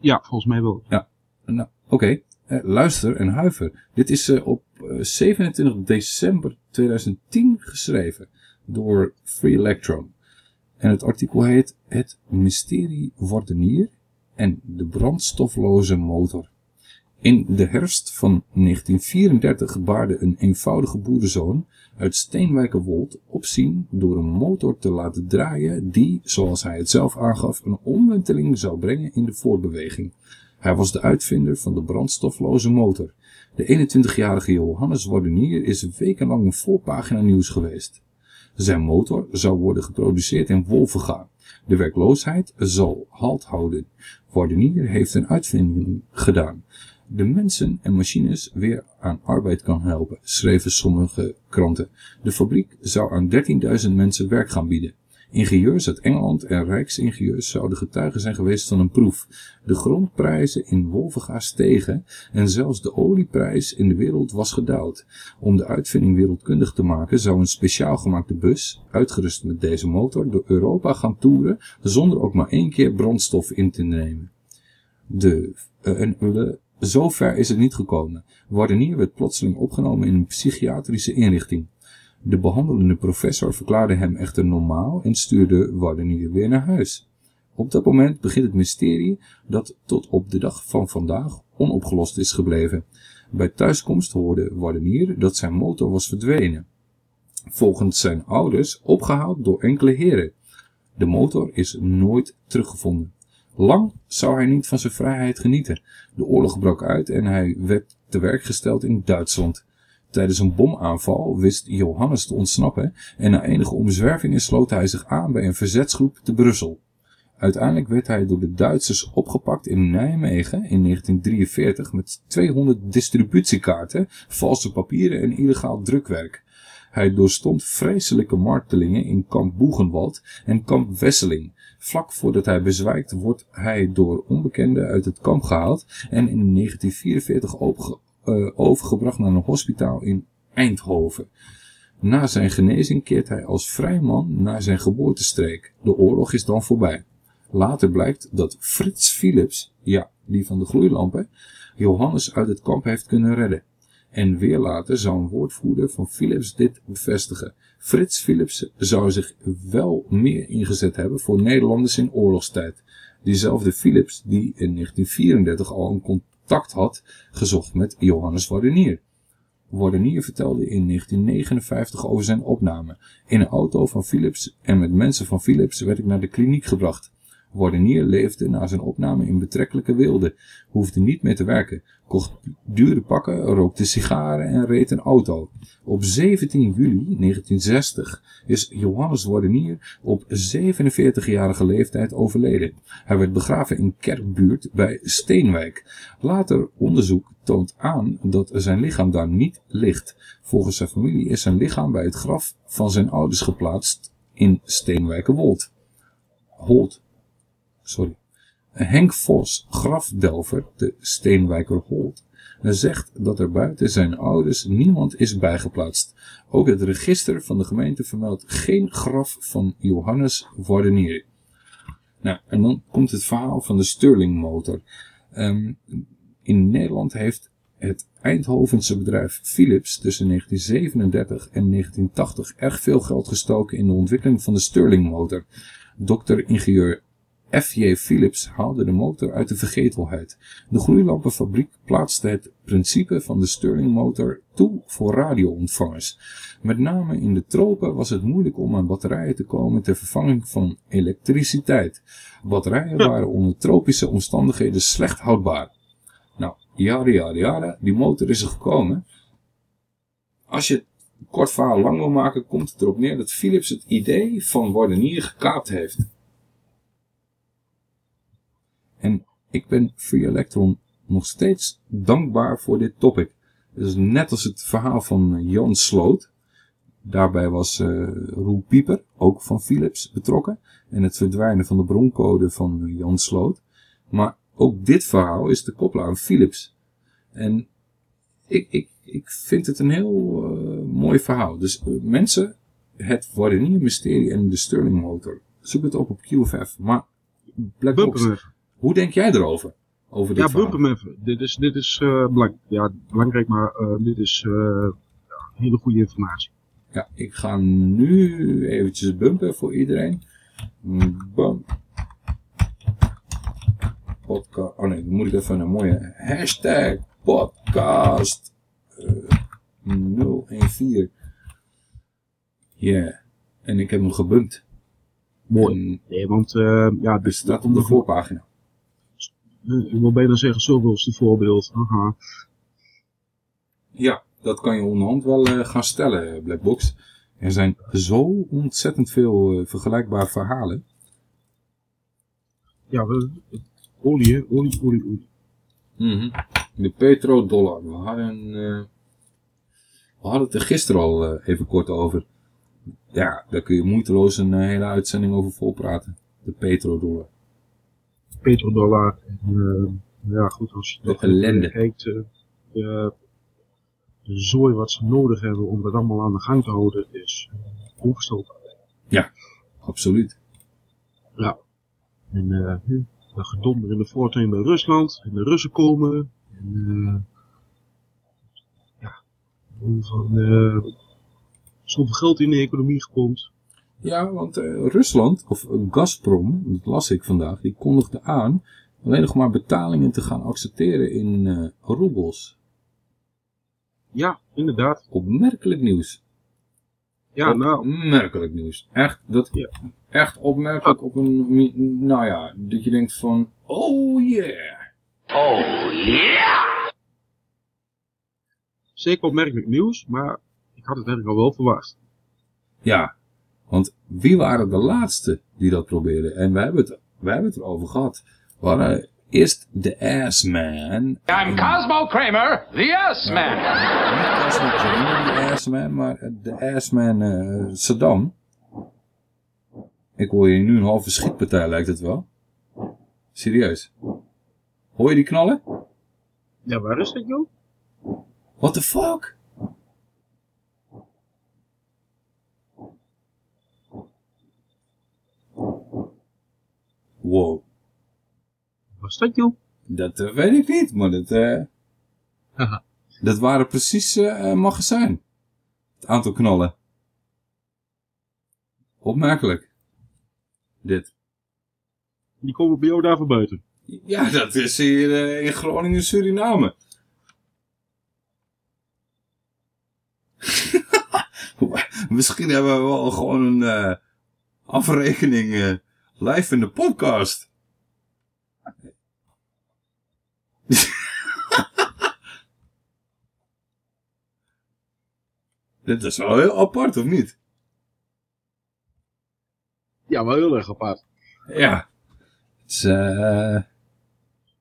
S4: Ja, volgens mij wel.
S3: Ja. Nou, oké. Eh, luister en huiver. Dit is eh, op eh, 27 december 2010 geschreven door Free Electron. En het artikel heet Het mysterie Wardenier en de brandstofloze motor. In de herfst van 1934 baarde een eenvoudige boerenzoon uit Steenwijkerwold opzien door een motor te laten draaien die, zoals hij het zelf aangaf, een omwenteling zou brengen in de voortbeweging. Hij was de uitvinder van de brandstofloze motor. De 21-jarige Johannes Wardenier is wekenlang een voorpagina nieuws geweest. Zijn motor zou worden geproduceerd in Wolvenga. De werkloosheid zal halt houden. Wardenier heeft een uitvinding gedaan. De mensen en machines weer aan arbeid kan helpen, schreven sommige kranten. De fabriek zou aan 13.000 mensen werk gaan bieden. Ingenieurs uit Engeland en rijksingenieurs zouden getuigen zijn geweest van een proef. De grondprijzen in Wolvenga stegen en zelfs de olieprijs in de wereld was gedaald. Om de uitvinding wereldkundig te maken zou een speciaal gemaakte bus, uitgerust met deze motor, door Europa gaan toeren zonder ook maar één keer brandstof in te nemen. De, eh, zover is het niet gekomen. Wardenier werd plotseling opgenomen in een psychiatrische inrichting. De behandelende professor verklaarde hem echter normaal en stuurde Wardenier weer naar huis. Op dat moment begint het mysterie dat tot op de dag van vandaag onopgelost is gebleven. Bij thuiskomst hoorde Wardenier dat zijn motor was verdwenen. Volgens zijn ouders opgehaald door enkele heren. De motor is nooit teruggevonden. Lang zou hij niet van zijn vrijheid genieten. De oorlog brak uit en hij werd te werk gesteld in Duitsland. Tijdens een bomaanval wist Johannes te ontsnappen en na enige omzwervingen sloot hij zich aan bij een verzetsgroep te Brussel. Uiteindelijk werd hij door de Duitsers opgepakt in Nijmegen in 1943 met 200 distributiekaarten, valse papieren en illegaal drukwerk. Hij doorstond vreselijke martelingen in kamp Boegenwald en kamp Wesseling. Vlak voordat hij bezwijkt wordt hij door onbekenden uit het kamp gehaald en in 1944 opge- eh, overgebracht naar een hospitaal in Eindhoven. Na zijn genezing keert hij als vrij man naar zijn geboortestreek. De oorlog is dan voorbij. Later blijkt dat Frits Philips, ja, die van de gloeilampen, Johannes uit het kamp heeft kunnen redden. En weer later zou een woordvoerder van Philips dit bevestigen. Frits Philips zou zich wel meer ingezet hebben voor Nederlanders in oorlogstijd. Diezelfde Philips die in 1934 al een contact had gezocht met Johannes Wardenier. Wardenier vertelde in 1959 over zijn opname. In een auto van Philips en met mensen van Philips werd ik naar de kliniek gebracht. Wardenier leefde na zijn opname in betrekkelijke wilde, hoefde niet meer te werken, kocht dure pakken, rookte sigaren en reed een auto. Op 17 juli 1960 is Johannes Wardenier op 47-jarige leeftijd overleden. Hij werd begraven in Kerkbuurt bij Steenwijk. Later onderzoek toont aan dat zijn lichaam daar niet ligt. Volgens zijn familie is zijn lichaam bij het graf van zijn ouders geplaatst in Steenwijkerwold. Holt sorry. Henk Vos, grafdelver te Steenwijkerholt, zegt dat er buiten zijn ouders niemand is bijgeplaatst. Ook het register van de gemeente vermeldt geen graf van Johannes Wardenier. Nou, en dan komt het verhaal van de Stirling motor. Ehm, in Nederland heeft het Eindhovense bedrijf Philips tussen 1937 en 1980 erg veel geld gestoken in de ontwikkeling van de Stirling motor. Dr-ingenieur F.J. Philips haalde de motor uit de vergetelheid. De gloeilampenfabriek plaatste het principe van de Stirling motor toe voor radioontvangers. Met name in de tropen was het moeilijk om aan batterijen te komen ter vervanging van elektriciteit. Batterijen waren onder tropische omstandigheden slecht houdbaar. Nou, jaren, jaren, jaren, die motor is er gekomen. Als je het kort verhaal lang wil maken, komt het erop neer dat Philips het idee van Wardenier gekaapt heeft. En ik ben Free Electron nog steeds dankbaar voor dit topic. Dus net als het verhaal van Jan Sloot. Daarbij was uh, Roel Pieper, ook van Philips, betrokken. En het verdwijnen van de broncode van Jan Sloot. Maar ook dit verhaal is te koppelen aan Philips. En ik, ik, ik vind het een heel mooi verhaal. Dus mensen, het Wardenier Mysterie en de Stirling motor. Zoek het op op QFF. Maar Black Box, hoe denk jij erover? Over dit
S4: ja,
S3: verhaal?
S4: hem even. Dit is, dit is uh, belang, ja, belangrijk, maar uh, dit is uh, hele goede informatie.
S3: Ja, ik ga nu eventjes bumpen voor iedereen. Podcast. Oh nee, dan moet ik even een mooie hashtag podcast uh, 014. Ja, yeah. en ik heb hem gebumpt.
S4: Mooi. Nee, want ja,
S3: dus staat op de voorpagina.
S4: Ik wil bijna zeggen zoveelste voorbeeld. Aha.
S3: Ja, dat kan je onderhand wel uh, gaan stellen, Blackbox. Er zijn zo ontzettend veel uh, vergelijkbare verhalen.
S4: Ja, olie, olie, olie, olie.
S3: Mm -hmm. De petrodollar. We hadden, uh, we hadden het er gisteren al even kort over. Ja, daar kun je moeiteloos een hele uitzending over volpraten. De petrodollar
S4: petrodollar. En, uh, ja, goed, als je
S3: de ellende.
S4: kijkt, uh, de, de zooi wat ze nodig hebben om dat allemaal aan de gang te houden, is ongestoken.
S3: Ja, absoluut.
S4: Ja. En uh, nu, dat gedonder in de voortuin bij Rusland, en de Russen komen, en uh, ja, van uh, zoveel geld in de economie komt.
S3: Ja, want uh, Rusland, of Gazprom, dat las ik vandaag, die kondigde aan alleen nog maar betalingen te gaan accepteren in uh, roebels.
S4: Ja, inderdaad.
S3: Opmerkelijk nieuws.
S4: Ja, nou.
S3: Opmerkelijk nieuws. Echt, dat, ja. echt opmerkelijk op een, nou ja, dat je denkt van, oh yeah.
S15: Oh yeah.
S4: Zeker opmerkelijk nieuws, maar ik had het eigenlijk al wel verwacht.
S3: Ja, want wie waren de laatste die dat probeerden? En wij hebben het, wij hebben het erover gehad. We hadden eerst de Assman.
S16: I'm Cosmo Kramer, the Assman.
S3: Niet Cosmo Kramer, de Assman, maar de Assman uh, Saddam. Ik hoor je nu een halve schietpartij, lijkt het wel. Serieus. Hoor je die knallen?
S4: Ja, waar is dat, joh?
S3: What the fuck? Wow.
S4: Was dat joh?
S3: Dat eh, weet ik niet, maar dat, eh,
S4: Haha.
S3: dat waren precies eh, een magazijn. Het aantal knallen. Opmerkelijk. Dit.
S4: Die komen bij jou daar van buiten.
S3: Ja, dat is hier eh, in Groningen, Suriname. Misschien hebben we wel gewoon een eh, afrekening eh, live in de podcast. Dit is wel heel apart, of niet?
S4: Ja, wel heel erg apart.
S3: Ja. Het is eh,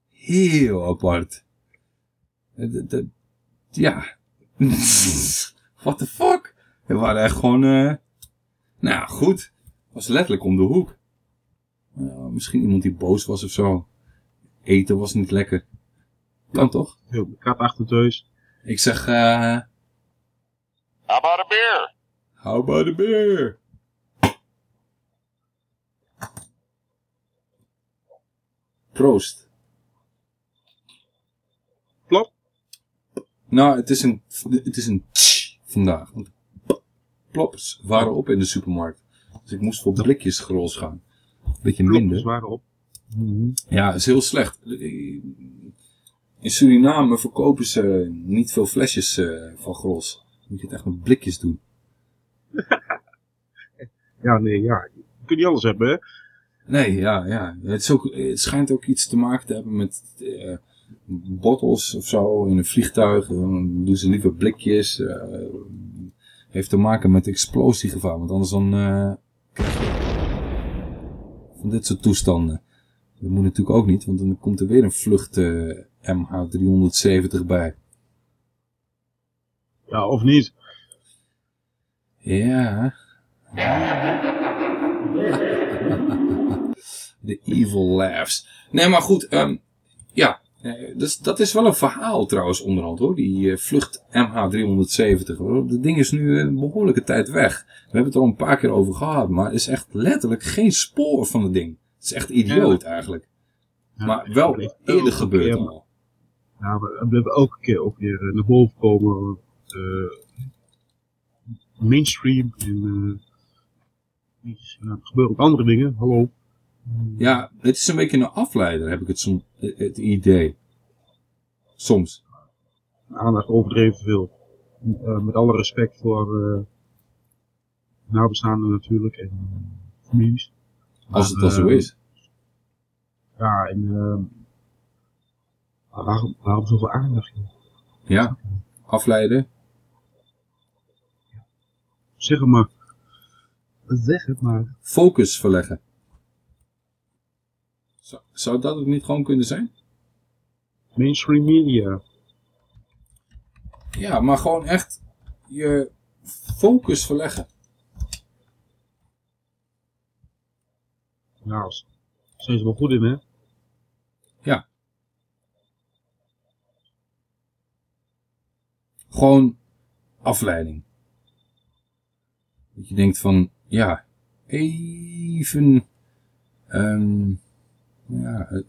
S3: heel apart. Ja. What the fuck? We waren echt gewoon... eh nou goed. was letterlijk om de hoek. Ja, misschien iemand die boos was of zo. Eten was niet lekker. Kan toch?
S4: Heel de kat achter thuis.
S3: Ik zeg... eh
S17: How about a beer?
S3: How about a beer? Proost.
S4: Plop.
S3: Nou, het is een, het is een tsch vandaag. Want ploppers waren op in de supermarkt. Dus ik moest voor blikjes grols gaan. Beetje
S4: Kloppers
S3: minder.
S4: waren op.
S3: Ja, dat is heel slecht. In Suriname verkopen ze niet veel flesjes eh, van gros. Moet je het echt met blikjes doen.
S4: Ja, nee, ja. Je kunt niet alles hebben, hè?
S3: Nee, ja, ja. Het, is ook, het schijnt ook iets te maken te hebben met eh bottles of zo in een vliegtuig. Dan doen ze liever blikjes. eh, heeft te maken met explosiegevaar. Want anders dan eh, van dit soort toestanden. Dat moet natuurlijk ook niet, want dan komt er weer een vlucht eh, MH370 bij.
S4: Ja, of niet.
S3: Ja. De evil laughs. Nee, maar goed. ehm, ja, dus, dat is wel een verhaal trouwens onderhand hoor. Die eh, vlucht MH370. Hoor. Dat ding is nu een behoorlijke tijd weg. We hebben het er al een paar keer over gehad. Maar er is echt letterlijk geen spoor van het ding. Het is echt idioot eigenlijk. maar wel eerder gebeurd al.
S4: Ja, we we hebben elke keer ook weer eh, naar boven komen. eh, mainstream. En, eh, er gebeuren ook andere dingen. Hallo.
S3: Ja, het is een beetje een afleider heb ik het, som, het idee. Soms.
S4: Aandacht overdreven veel. Eh, met alle respect voor eh nabestaanden natuurlijk. En families.
S3: Als het al zo
S4: eh,
S3: is.
S4: Ja, en ehm, waarom, waarom zoveel aandacht?
S3: Ja, afleiden.
S4: Zeg het maar. Zeg het maar.
S3: Focus verleggen. Zou, zou dat het niet gewoon kunnen zijn?
S4: Mainstream media.
S3: Ja, maar gewoon echt je focus verleggen.
S4: Daar zijn ze wel goed in, hè?
S3: Ja. Gewoon afleiding. Dat je denkt van, ja, even, ehm, ja,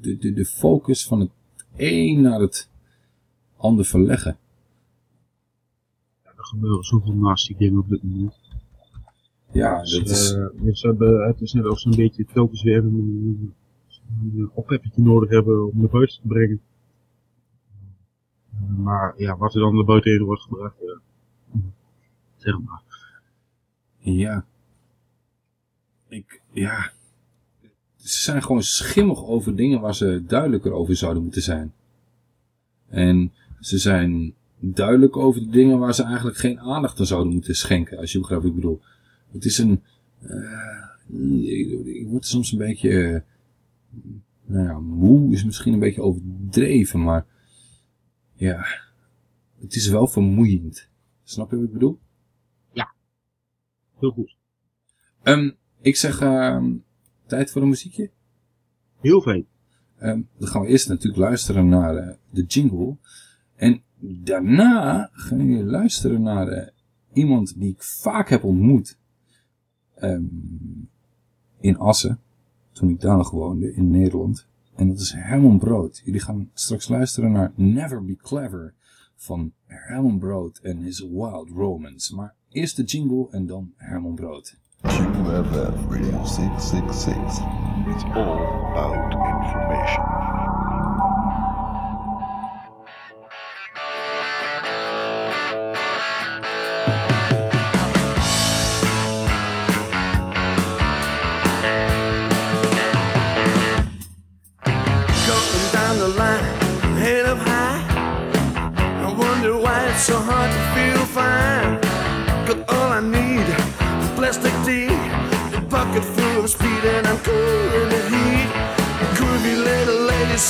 S3: de, de, de focus van het een naar het ander verleggen.
S4: Ja, er gebeuren zoveel nasty dingen op dit moment.
S3: Ja,
S4: Dus,
S3: dat is,
S4: eh, ze hebben, het is net ze een beetje telkens weer een, een opheffetje nodig hebben om naar buiten te brengen. Eh, maar ja, wat er dan naar buiten wordt gebracht, ja. zeg maar.
S3: Ja. Ik, ja. Ze zijn gewoon schimmig over dingen waar ze duidelijker over zouden moeten zijn. En ze zijn duidelijk over de dingen waar ze eigenlijk geen aandacht aan zouden moeten schenken, als je begrijpt wat ik bedoel. Het is een, eh, ik, ik word soms een beetje, eh, nou ja, moe is misschien een beetje overdreven, maar ja, het is wel vermoeiend. Snap je wat ik bedoel?
S4: Heel goed.
S3: Ehm, ik zeg, ehm, tijd voor een muziekje?
S4: Heel fijn.
S3: Ehm, dan gaan we eerst natuurlijk luisteren naar eh, de jingle. En daarna ga je luisteren naar eh, iemand die ik vaak heb ontmoet. Ehm, in Assen, toen ik daar nog woonde, in Nederland. En dat is Herman Brood. Jullie gaan straks luisteren naar Never Be Clever van Herman Brood en his Wild Romance. Maar eerst de jingle en dan Herman Brood.
S6: QFF Radio 666. It's all about information.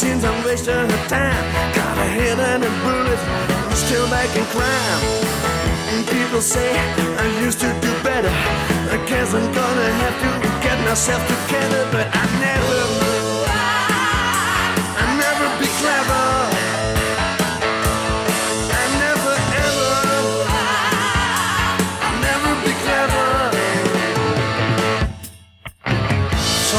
S18: Seems I'm wasting her time. Got a head and a bullet, I'm still back in crime. And people say I used to do better. I guess I'm gonna have to get myself together, but I never.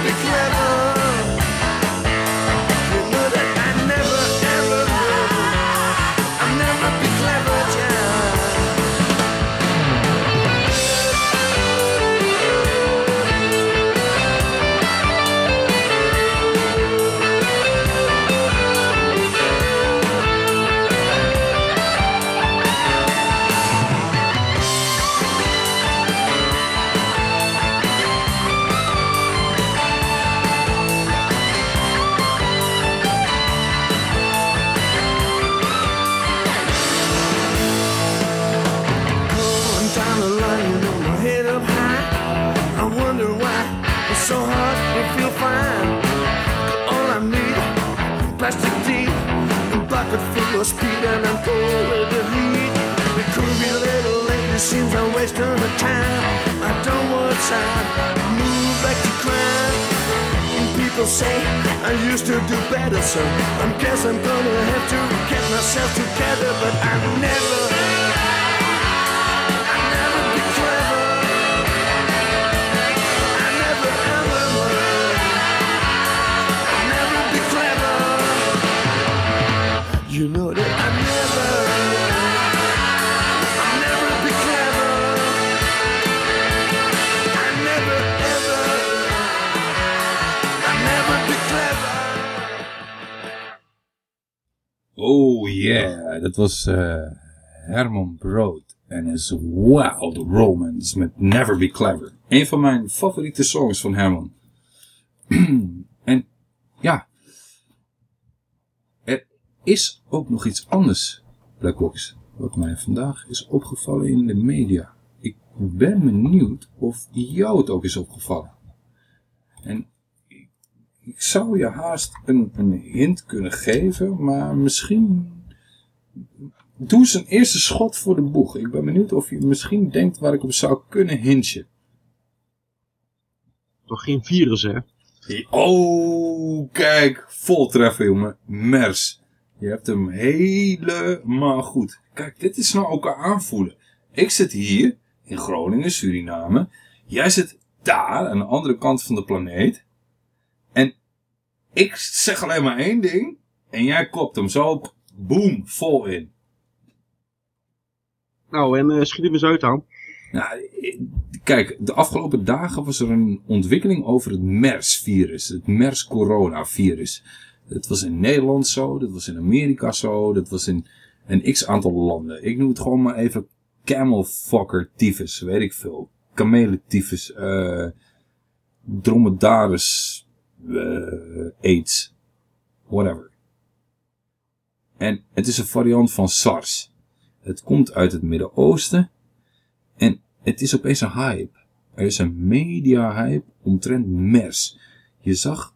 S18: be clever. Full of speed, and cold with the heat. The groovy little lady seems I'm wasting her time. I don't want time, move back to crime. And People say I used to do better, so I guess I'm gonna have to get myself together, but I'm never. You know I never, never.
S3: Oh yeah, dat was eh, Herman Brood en his Wild Romance met Never Be Clever. Een van mijn favoriete songs van Herman. en ja, er is ook nog iets anders, Blackbox, wat mij vandaag is opgevallen in de media. Ik ben benieuwd of jou het ook is opgevallen. En ik zou je haast een, een hint kunnen geven, maar misschien doe eens een eerste schot voor de boeg. Ik ben benieuwd of je misschien denkt waar ik op zou kunnen hintje.
S4: Toch geen virus, hè?
S3: Oh, kijk, voltreffer jongen. Mers. Je hebt hem helemaal goed. Kijk, dit is nou elkaar aanvoelen. Ik zit hier in Groningen, Suriname. Jij zit daar aan de andere kant van de planeet. En ik zeg alleen maar één ding. En jij kopt hem zo, boom, vol in.
S4: Nou, en eh, schiet hem eens uit dan.
S3: Nou, eh, kijk, de afgelopen dagen was er een ontwikkeling over het MERS-virus. Het MERS-coronavirus. Dat was in Nederland zo, dat was in Amerika zo, dat was in een x-aantal landen. Ik noem het gewoon maar even camelfucker tyfus, weet ik veel. Kamelentyfus, eh dromedaris, eh, aids, whatever. En het is een variant van SARS. Het komt uit het Midden-Oosten. En het is opeens een hype. Er is een media-hype omtrent MERS. Je zag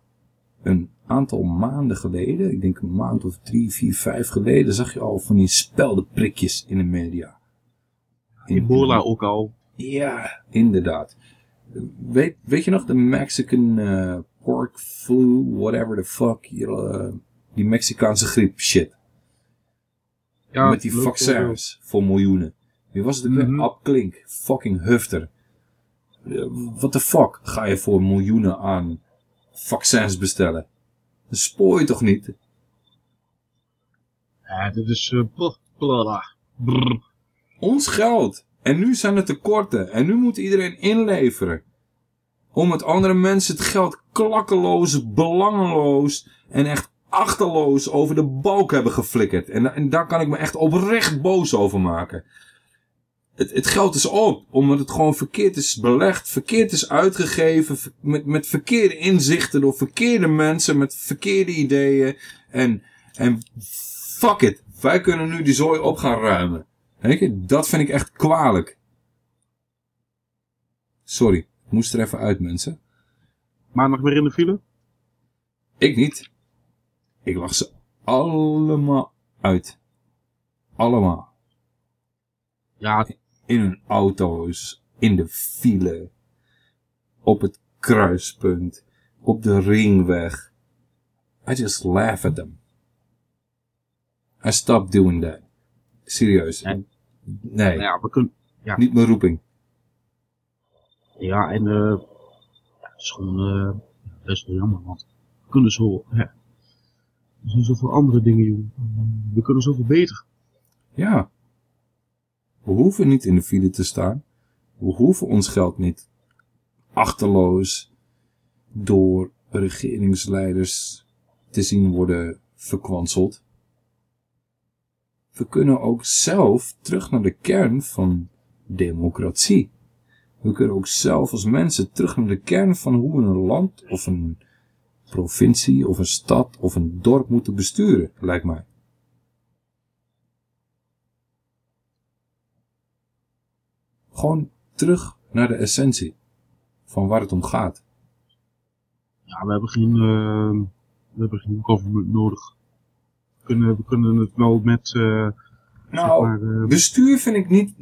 S3: een aantal maanden geleden, ik denk een maand of drie, vier, vijf geleden, zag je al van die speldenprikjes in de media.
S4: Ebola ook al.
S3: Ja, inderdaad. Weet, weet je nog de Mexican eh, pork flu, whatever the fuck, eh, die Mexicaanse griep shit.
S4: Ja,
S3: Met die vaccins voor miljoenen. Wie was het. Ab Klink, fucking hufter. What the fuck ga je voor miljoenen aan vaccins bestellen? Dat spoor je toch niet?
S4: Ja, dit is... brrr.
S3: Ons geld. En nu zijn er tekorten. En nu moet iedereen inleveren. Om met andere mensen het geld klakkeloos, belangeloos en echt achterloos over de balk hebben geflikkerd. En, en daar kan ik me echt oprecht boos over maken. Het, het geld is op, omdat het gewoon verkeerd is belegd, verkeerd is uitgegeven, ver- met, met verkeerde inzichten door verkeerde mensen, met verkeerde ideeën. En, en fuck it, wij kunnen nu die zooi op gaan ruimen. Weet je, dat vind ik echt kwalijk. Sorry, ik moest er even uit mensen.
S4: Maandag weer in de file?
S3: Ik niet. Ik lag ze allemaal uit. Allemaal.
S4: Ja.
S3: In hun auto's, in de file, op het kruispunt, op de ringweg. I just laugh at them. I stopped doing that. Serieus. Nee.
S4: Nou ja, we kunnen... Ja.
S3: Niet mijn roeping.
S4: Ja, en eh ja, het is gewoon eh best wel jammer, want we kunnen zo... Ja, er zijn zoveel andere dingen, joh. We kunnen zoveel beter.
S3: Ja. We hoeven niet in de file te staan. We hoeven ons geld niet achterloos door regeringsleiders te zien worden verkwanseld. We kunnen ook zelf terug naar de kern van democratie. We kunnen ook zelf als mensen terug naar de kern van hoe we een land of een provincie of een stad of een dorp moeten besturen, lijkt mij. Gewoon terug naar de essentie van waar het om gaat.
S4: Ja, we hebben geen, eh, we hebben geen government nodig. We kunnen, we kunnen het wel met... eh,
S3: Nou,
S4: zeg maar, eh,
S3: bestuur vind ik niet,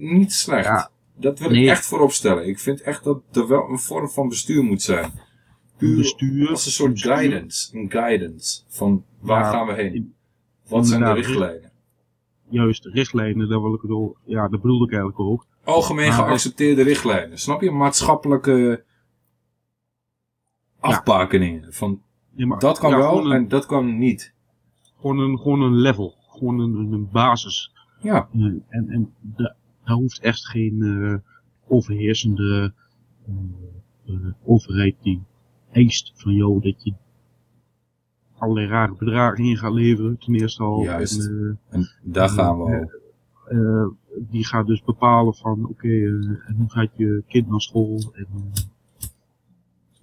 S3: niet slecht. dat wil ik echt voorop stellen. Ik vind echt dat er wel een vorm van bestuur moet zijn. Puur
S4: bestuur,
S3: als een soort guidance. Een guidance van waar
S4: Ja,
S3: gaan we heen? Wat zijn de richtlijnen?
S4: Juist, richtlijnen, daar wil ik het al, ja, dat bedoelde ik eigenlijk ook.
S3: Algemeen
S4: Maar-
S3: geaccepteerde richtlijnen. Snap je? Maatschappelijke afbakeningen. Van
S4: Ja, maar-
S3: dat kan
S4: ja,
S3: wel
S4: een-
S3: en dat kan niet.
S4: Gewoon een, gewoon een level, gewoon een, een basis.
S3: Ja.
S4: Eh, en en da- daar hoeft echt geen eh, overheersende eh, overheid die eist van jou dat je allerlei rare bedragen in gaat leveren, ten eerste al.
S3: Juist.
S4: En,
S3: En daar gaan we al.
S4: Die gaat dus bepalen van, oké, eh, en hoe gaat je kind naar school? En, eh,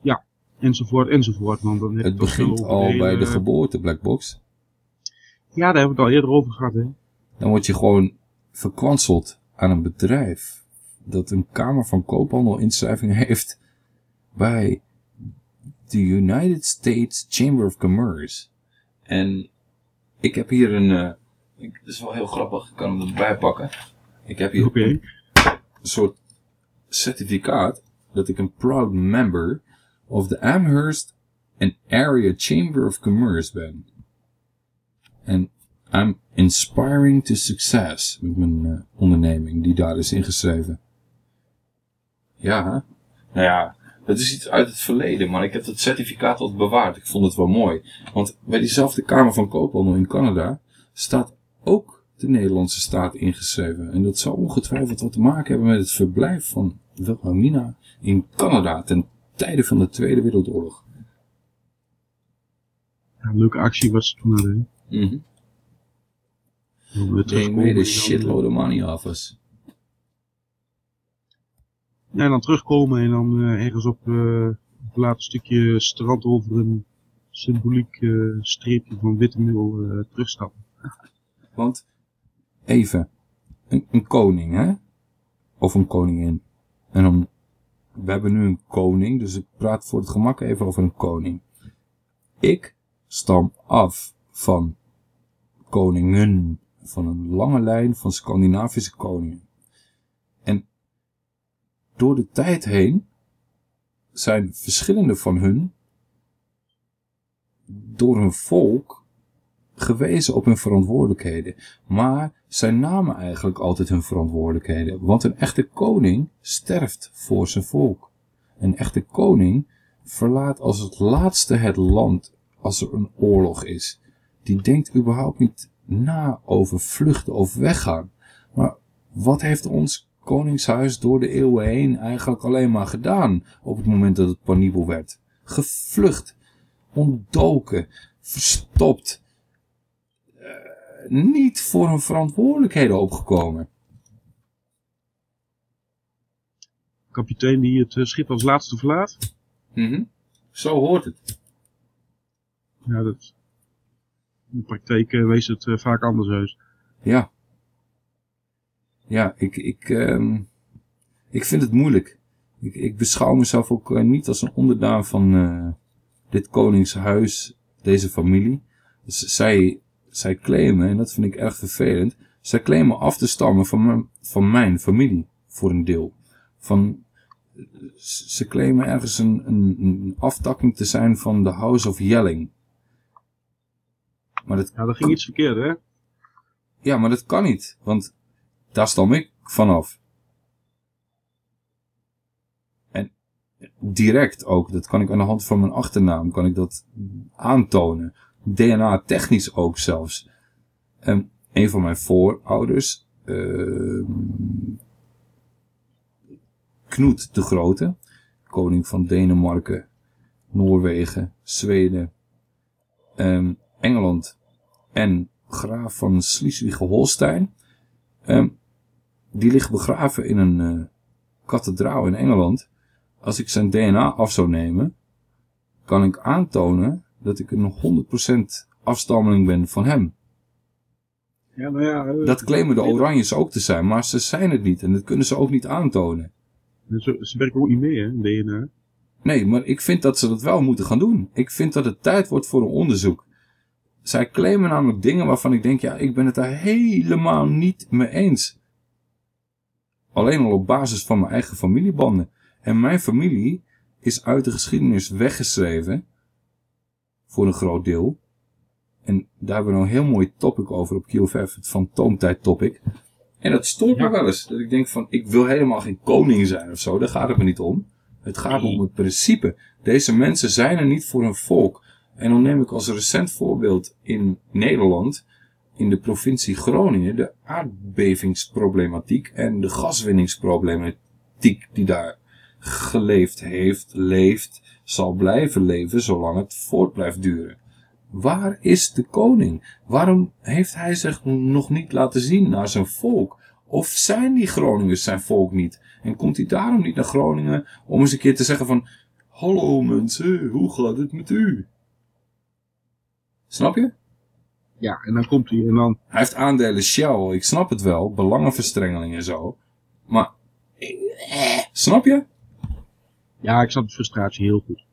S4: ja, enzovoort, enzovoort. Want dan heb
S3: Het begint al
S4: hele-
S3: bij de geboorte, Blackbox.
S4: Ja, daar hebben we het al eerder over gehad, hè.
S3: Dan word je gewoon verkwanseld aan een bedrijf dat een Kamer van Koophandel inschrijving heeft bij de United States Chamber of Commerce. En ik heb hier een, eh, ik, dat is wel heel grappig, ik kan hem erbij pakken. Ik heb hier een, een soort certificaat dat ik een proud member of the Amherst and Area Chamber of Commerce ben. En I'm inspiring to success met mijn eh, onderneming die daar is ingeschreven. Ja, nou ja, dat is iets uit het verleden, maar ik heb dat certificaat al bewaard. Ik vond het wel mooi. Want bij diezelfde Kamer van Koophandel in Canada staat ook de Nederlandse staat ingeschreven. En dat zou ongetwijfeld wat te maken hebben met het verblijf van Wilhelmina in Canada ten tijde van de Tweede Wereldoorlog.
S4: Ja, leuke actie was het toen.
S3: Mhm.
S4: Dan weer
S3: They made a shitload of money off us.
S4: Ja, en dan terugkomen en dan eh, ergens op eh, een later stukje strand over een symboliek eh, streepje van witte eh, terugstappen.
S3: Want, even, een, een koning, hè? Of een koningin. En dan, we hebben nu een koning, dus ik praat voor het gemak even over een koning. Ik stam af van koningen, van een lange lijn van Scandinavische koningen. En door de tijd heen zijn verschillende van hun door hun volk gewezen op hun verantwoordelijkheden. Maar zij namen eigenlijk altijd hun verantwoordelijkheden. Want een echte koning sterft voor zijn volk. Een echte koning verlaat als het laatste het land als er een oorlog is. Die denkt überhaupt niet na over vluchten of weggaan. Maar wat heeft ons koningshuis door de eeuwen heen eigenlijk alleen maar gedaan op het moment dat het panibel werd? Gevlucht, ontdoken, verstopt, niet voor hun verantwoordelijkheden opgekomen.
S4: Kapitein die het eh, schip als laatste verlaat.
S3: Mhm. Zo hoort het.
S4: Ja, dat, in de praktijk eh, wees het eh, vaak anders uit.
S3: Ja. Ja, ik, ik, ehm, ik vind het moeilijk. Ik, ik beschouw mezelf ook niet als een onderdaan van dit koningshuis, deze familie. Dus zij, zij claimen, en dat vind ik erg vervelend, zij claimen af te stammen van, mijn- van mijn familie, voor een deel. Van, ze claimen ergens een, een, een aftakking te zijn van de House of Yelling. Maar dat,
S4: Ja, daar ging iets verkeerd, hè?
S3: ja, maar dat kan niet, want daar stam ik vanaf. En direct ook, dat kan ik aan de hand van mijn achternaam, kan ik dat aantonen. DNA technisch ook zelfs. En een van mijn voorouders, ehm Knoet de Grote, koning van Denemarken, Noorwegen, Zweden, ehm, Engeland en graaf van Schleswig-Holstein. Ehm, die ligt begraven in een eh, kathedraal in Engeland. Als ik zijn DNA af zou nemen, kan ik aantonen dat ik een 100% afstammeling ben van hem.
S4: Ja, nou ja. eh,
S3: Dat claimen de Oranjes ook te zijn, maar ze zijn het niet en dat kunnen ze ook niet aantonen.
S4: Ze, ze werken ook niet mee, hè, DNA.
S3: Nee, maar ik vind dat ze dat wel moeten gaan doen. Ik vind dat het tijd wordt voor een onderzoek. Zij claimen namelijk dingen waarvan ik denk, ja, ik ben het daar helemaal niet mee eens. Alleen al op basis van mijn eigen familiebanden. En mijn familie is uit de geschiedenis weggeschreven. Voor een groot deel. En daar hebben we nou een heel mooi topic over op QFF, het fantoomtijd topic. En dat stoort me wel eens. Dat ik denk van, ik wil helemaal geen koning zijn of zo. Daar gaat het me niet om. Het gaat om het principe. Deze mensen zijn er niet voor hun volk. En dan neem ik als recent voorbeeld in Nederland, in de provincie Groningen, de aardbevingsproblematiek en de gaswinningsproblematiek die daar geleefd heeft, leeft, zal blijven leven zolang het voort blijft duren. Waar is de koning? Waarom heeft hij zich nog niet laten zien naar zijn volk? Of zijn die Groningers zijn volk niet? En komt hij daarom niet naar Groningen om eens een keer te zeggen van... Hallo mensen, hoe gaat het met u? Snap je?
S4: Ja, en dan komt hij en dan...
S3: Hij heeft aandelen Shell, ik snap het wel, belangenverstrengeling en zo. Maar, snap je?
S4: Ja, ik snap de frustratie heel goed.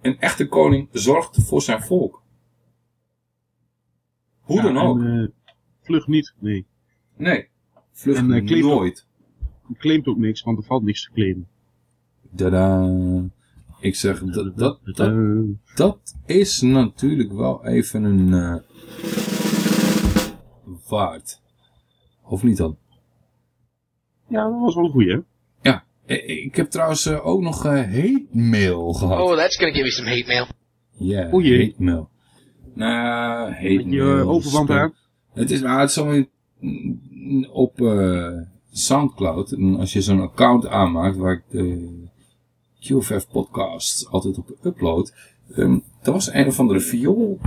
S3: Een echte koning zorgt voor zijn volk. Hoe
S4: Ja,
S3: dan ook.
S4: En, eh, vlug niet, nee.
S3: Nee, vlug
S4: En, eh, claimt
S3: nooit.
S4: Ook, claimt ook niks, want er valt niks te claimen.
S3: Tada. Ik zeg, dat, dat, dat, dat is natuurlijk wel even een eh, waard. Of niet dan?
S4: Ja, dat was wel een goeie, hè?
S3: Eh, ik heb trouwens eh, ook nog eh hate mail gehad.
S19: Oh, that's gonna give me some hate mail.
S3: Ja, hate mail. Nou, hate
S4: Met je,
S3: mail.
S4: eh, overwand aan?
S3: Het is, nou, het is op eh, Soundcloud. En als je zo'n account aanmaakt waar ik de QFF podcast altijd op upload. Um, er was een of andere viool.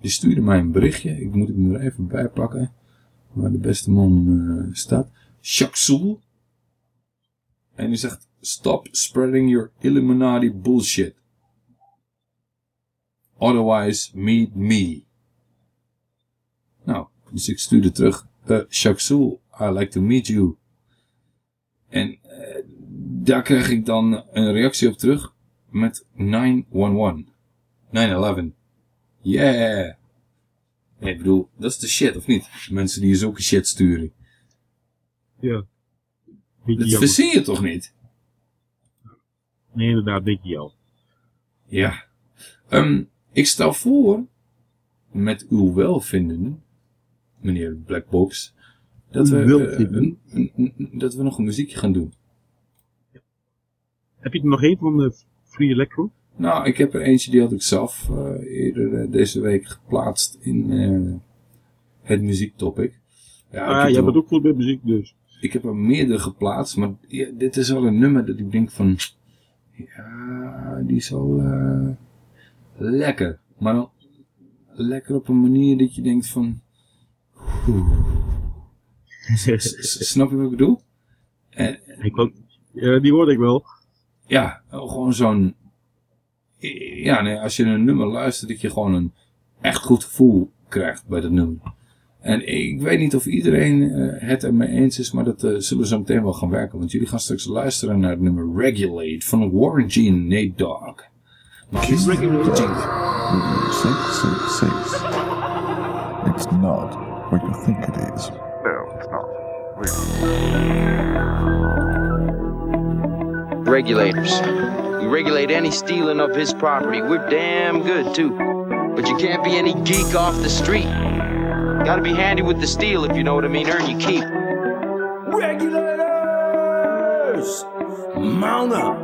S3: Die stuurde mij een berichtje. Ik moet hem er even bij pakken. Waar de beste man eh, staat. Jacques Soel. En die zegt, Stop spreading your Illuminati bullshit. Otherwise, meet me. Nou, dus ik stuurde terug. Uh, Shaksul, I like to meet you. En eh, daar kreeg ik dan een reactie op terug met 911. 911. Yeah. Nee, ik bedoel, dat is de shit, of niet? Mensen die je zulke shit sturen.
S4: Ja.
S3: Dat verzin je toch niet?
S4: Nee, inderdaad, al.
S3: Ja. Ehm, ik stel voor, met uw welvinden, meneer Blackbox, dat we, eh,
S4: welvinden?
S3: een- een- een- dat we nog een muziekje gaan doen.
S4: Heb je er nog één van de Free Electro?
S3: Nou, ik heb er eentje die had ik zelf eh, eerder eh, deze week geplaatst in het muziektopic. Ja,
S4: ah, jij bent ook goed met muziek dus.
S3: Ik heb er meerdere geplaatst, maar ja, dit is wel een nummer dat ik denk van... Ja, die is wel eh, lekker. Maar dan lekker op een manier dat je denkt van... Snap je wat ik bedoel? En,
S4: ik ook, ja, die hoorde ik wel.
S3: Ja, gewoon zo'n... Ja, nee, als je een nummer luistert, dat je gewoon een echt goed gevoel krijgt bij dat nummer. En ik weet niet of iedereen eh, het ermee eens is, maar dat eh, zullen we zo meteen wel gaan werken. Want jullie gaan straks luisteren naar het nummer Regulate van Warren G en Nate Dogg. Is Regulate
S6: Radio 666. It's not what you think it is.
S19: No, it's not.
S20: Regulators. We regulate any stealing of his property. We're damn good, too. But you can't be any geek off the street. Gotta be handy with the steel, if you know what I mean. Earn your keep.
S21: Regulators! Mount up!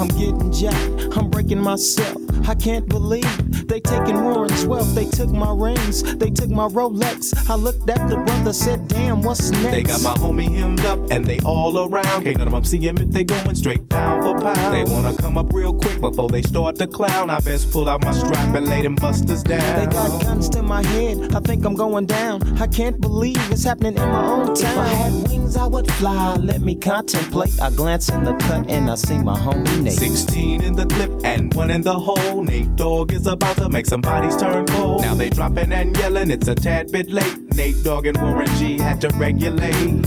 S21: I'm getting jacked, I'm breaking myself. I can't believe they taking Warren's wealth. They took my rings, they took my Rolex. I looked at the brother, said, damn, what's next?
S22: They got my homie hemmed up and they all around. Can't none of them see him if they going straight pound for pound. They wanna come up real quick before they start to clown. I best pull out my strap and lay them busters down.
S21: They got guns to my head, I think I'm going down. I can't believe it's happening in my own town. If I had wings, I would fly. Let me contemplate. I glance in the cut and I see my homie Nate.
S22: 16 in the clip and one in the hole. Nate Dogg is about to make some bodies turn cold. Now they dropping and yelling, it's a tad bit late. Nate Dogg and Warren G had to regulate.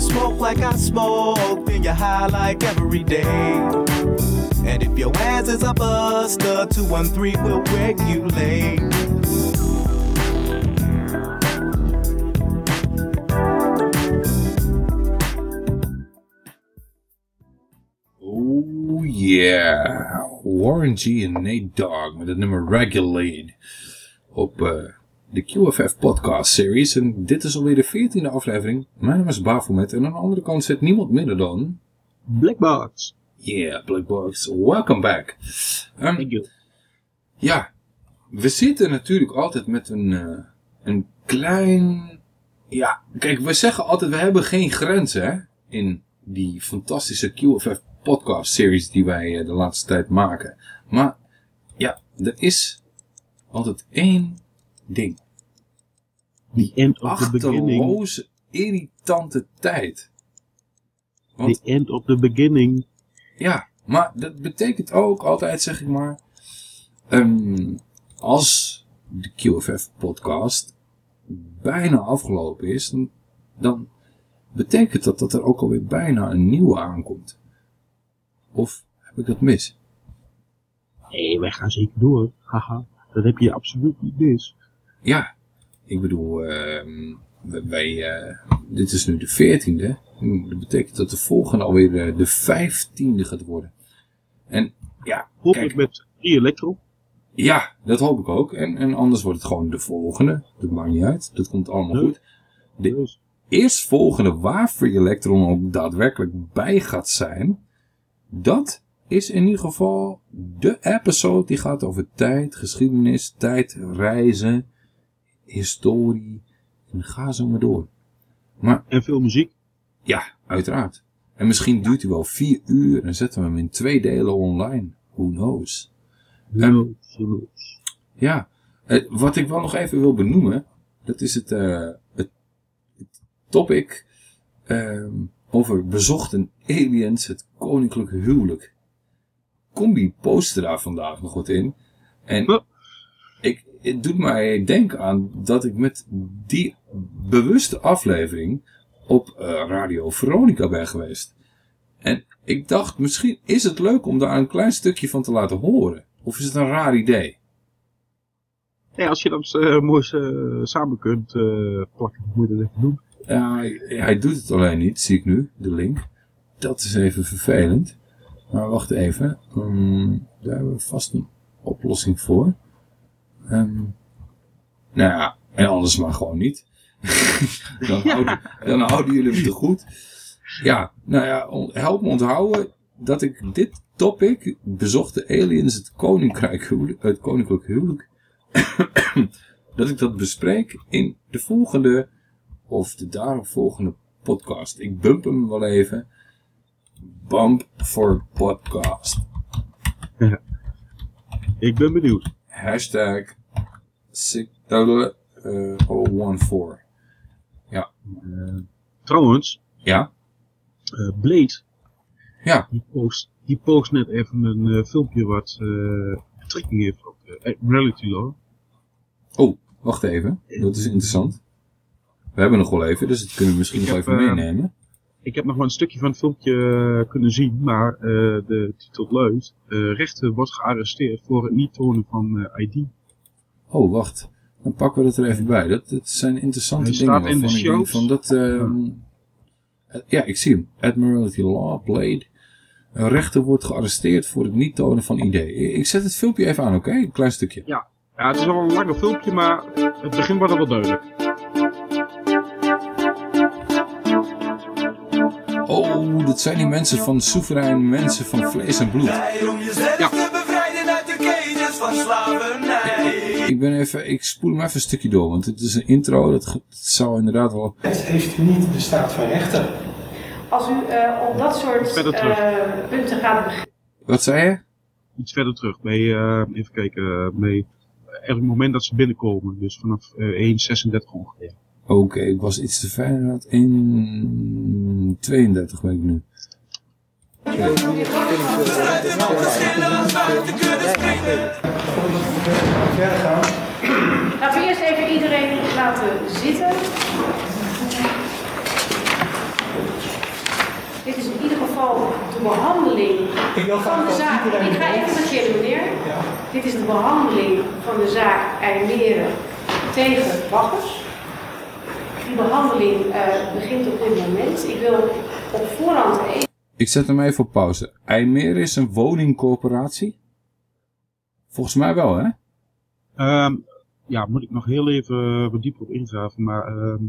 S22: You smoke like I smoke, then you're high like every day. And if your ass is a buster, 213 will regulate.
S3: Oh yeah. Warren G en Nate Dogg met het nummer Regulate op eh, de QFF podcast series. En dit is alweer de veertiende aflevering. Mijn naam is Bafomet en aan de andere kant zit niemand minder dan...
S4: Blackbox.
S3: Yeah, Blackbox. Welcome back. Thank Ja, we zitten natuurlijk altijd met een, eh, een klein... Ja, kijk, we zeggen altijd, we hebben geen grenzen hè, in die fantastische QFF podcast series die wij eh, de laatste tijd maken. Maar ja, er is altijd één ding.
S4: The end of the beginning.
S3: Achterloze, irritante tijd. Want-
S4: The end of the beginning.
S3: Ja, maar dat betekent ook altijd, zeg ik maar, ehm, als de QFF-podcast bijna afgelopen is, dan, dan betekent dat dat er ook alweer bijna een nieuwe aankomt. Of heb ik dat mis?
S4: Nee, wij gaan zeker door. Haha, dat heb je absoluut niet mis.
S3: Ja, ik bedoel, ehm, wij- eh, dit is nu de veertiende. Dat betekent dat de volgende alweer eh, de vijftiende gaat worden. En ja,
S4: Hopelijk met drie elektro.
S3: Ja, dat hoop ik ook. En, en anders wordt het gewoon de volgende. Dat maakt niet uit. Dat komt allemaal goed. De eerstvolgende waar Free Electron ook daadwerkelijk bij gaat zijn. Dat is in ieder geval de episode die gaat over tijd, geschiedenis, tijd, reizen, historie. En ga zo maar door. Maar,
S4: en veel muziek.
S3: Ja, uiteraard. En misschien duurt hij wel vier uur en zetten we hem in twee delen online. Who knows? Ehm, ja, eh, wat ik wel nog even wil benoemen, dat is het, eh, het, het topic ehm, over bezochte aliens, het koninklijke huwelijk. Combi postte daar vandaag nog wat in. En ik, het doet mij denken aan dat ik met die bewuste aflevering op eh, Radio Veronica ben geweest. En ik dacht, misschien is het leuk om daar een klein stukje van te laten horen. Of is het een raar idee?
S4: Ja, als je dat eh, mooi eh, samen kunt plakken, moet je dat even doen.
S3: Ja, hij, hij doet het alleen niet, zie ik nu, de link. Dat is even vervelend. Maar wacht even. Ehm, daar hebben we vast een oplossing voor. Ehm, nou ja, en anders maar gewoon niet. dan, houden, dan houden jullie het te goed. Ja, nou ja, help me onthouden dat ik dit topic, bezochte aliens, het koninkrijk huwelijk, het koninklijk huwelijk, dat ik dat bespreek in de volgende of de daaropvolgende podcast. Ik bump hem wel even. Bump voor podcast.
S4: Ik ben benieuwd.
S3: Hashtag 014. Ja.
S4: Trouwens.
S3: Ja.
S4: eh, Blade.
S3: Ja.
S4: Die post, die post net even een eh, filmpje wat eh, betrekking heeft op Admiralty Law.
S3: Oh, wacht even. Dat is interessant. We hebben nog wel even, dus dat kunnen we misschien nog even
S4: eh,
S3: meenemen.
S4: Ik heb nog wel een stukje van het filmpje eh, kunnen zien, maar eh, de titel luidt... eh, rechter wordt gearresteerd voor het niet tonen van ID.
S3: Oh, wacht. Dan pakken we dat er even bij. Dat, dat zijn interessante
S4: Hij
S3: dingen
S4: staat in de
S3: waarvan ik denk
S4: shows.
S3: van dat... ehm, eh, ja, ik zie hem. Admiralty Law, Blade. Een rechter wordt gearresteerd voor het niet tonen van ID. Ik zet het filmpje even aan, oké? Een klein stukje.
S4: Ja. ja, het is wel een langer filmpje, maar het begin wordt al wel duidelijk.
S3: Oh, dat zijn die mensen van soeverein mensen van vlees en bloed.
S18: Om jezelf te bevrijden uit de ketens van slavernij.
S3: Ik ben even, ik spoel hem even een stukje door, want het is een intro, dat, zou inderdaad wel...
S23: Het heeft niet de staat van rechten. als u eh, op dat soort eh, punten gaat beginnen.
S3: Wat zei je?
S4: Iets verder terug. Bij, eh, even kijken, eh, bij het moment dat ze binnenkomen. Dus vanaf eh 1.36 ongeveer.
S3: Oké, ik was iets te ver. dat 1.32 ben ik nu.
S23: Verder gaan. Laten we eerst even iedereen laten zitten. Dit is in ieder geval de behandeling van de zaak. Ik ga even marcheren, meneer. Dit is de behandeling van de zaak IJmeren tegen Baggers. Die behandeling eh, begint op dit moment. Ik wil op voorhand even...
S3: Ik zet hem even op pauze. IJmeer is een woningcorporatie? Volgens mij wel, hè?
S4: Ehm, ja, moet ik nog heel even wat dieper op ingraven. Maar ehm,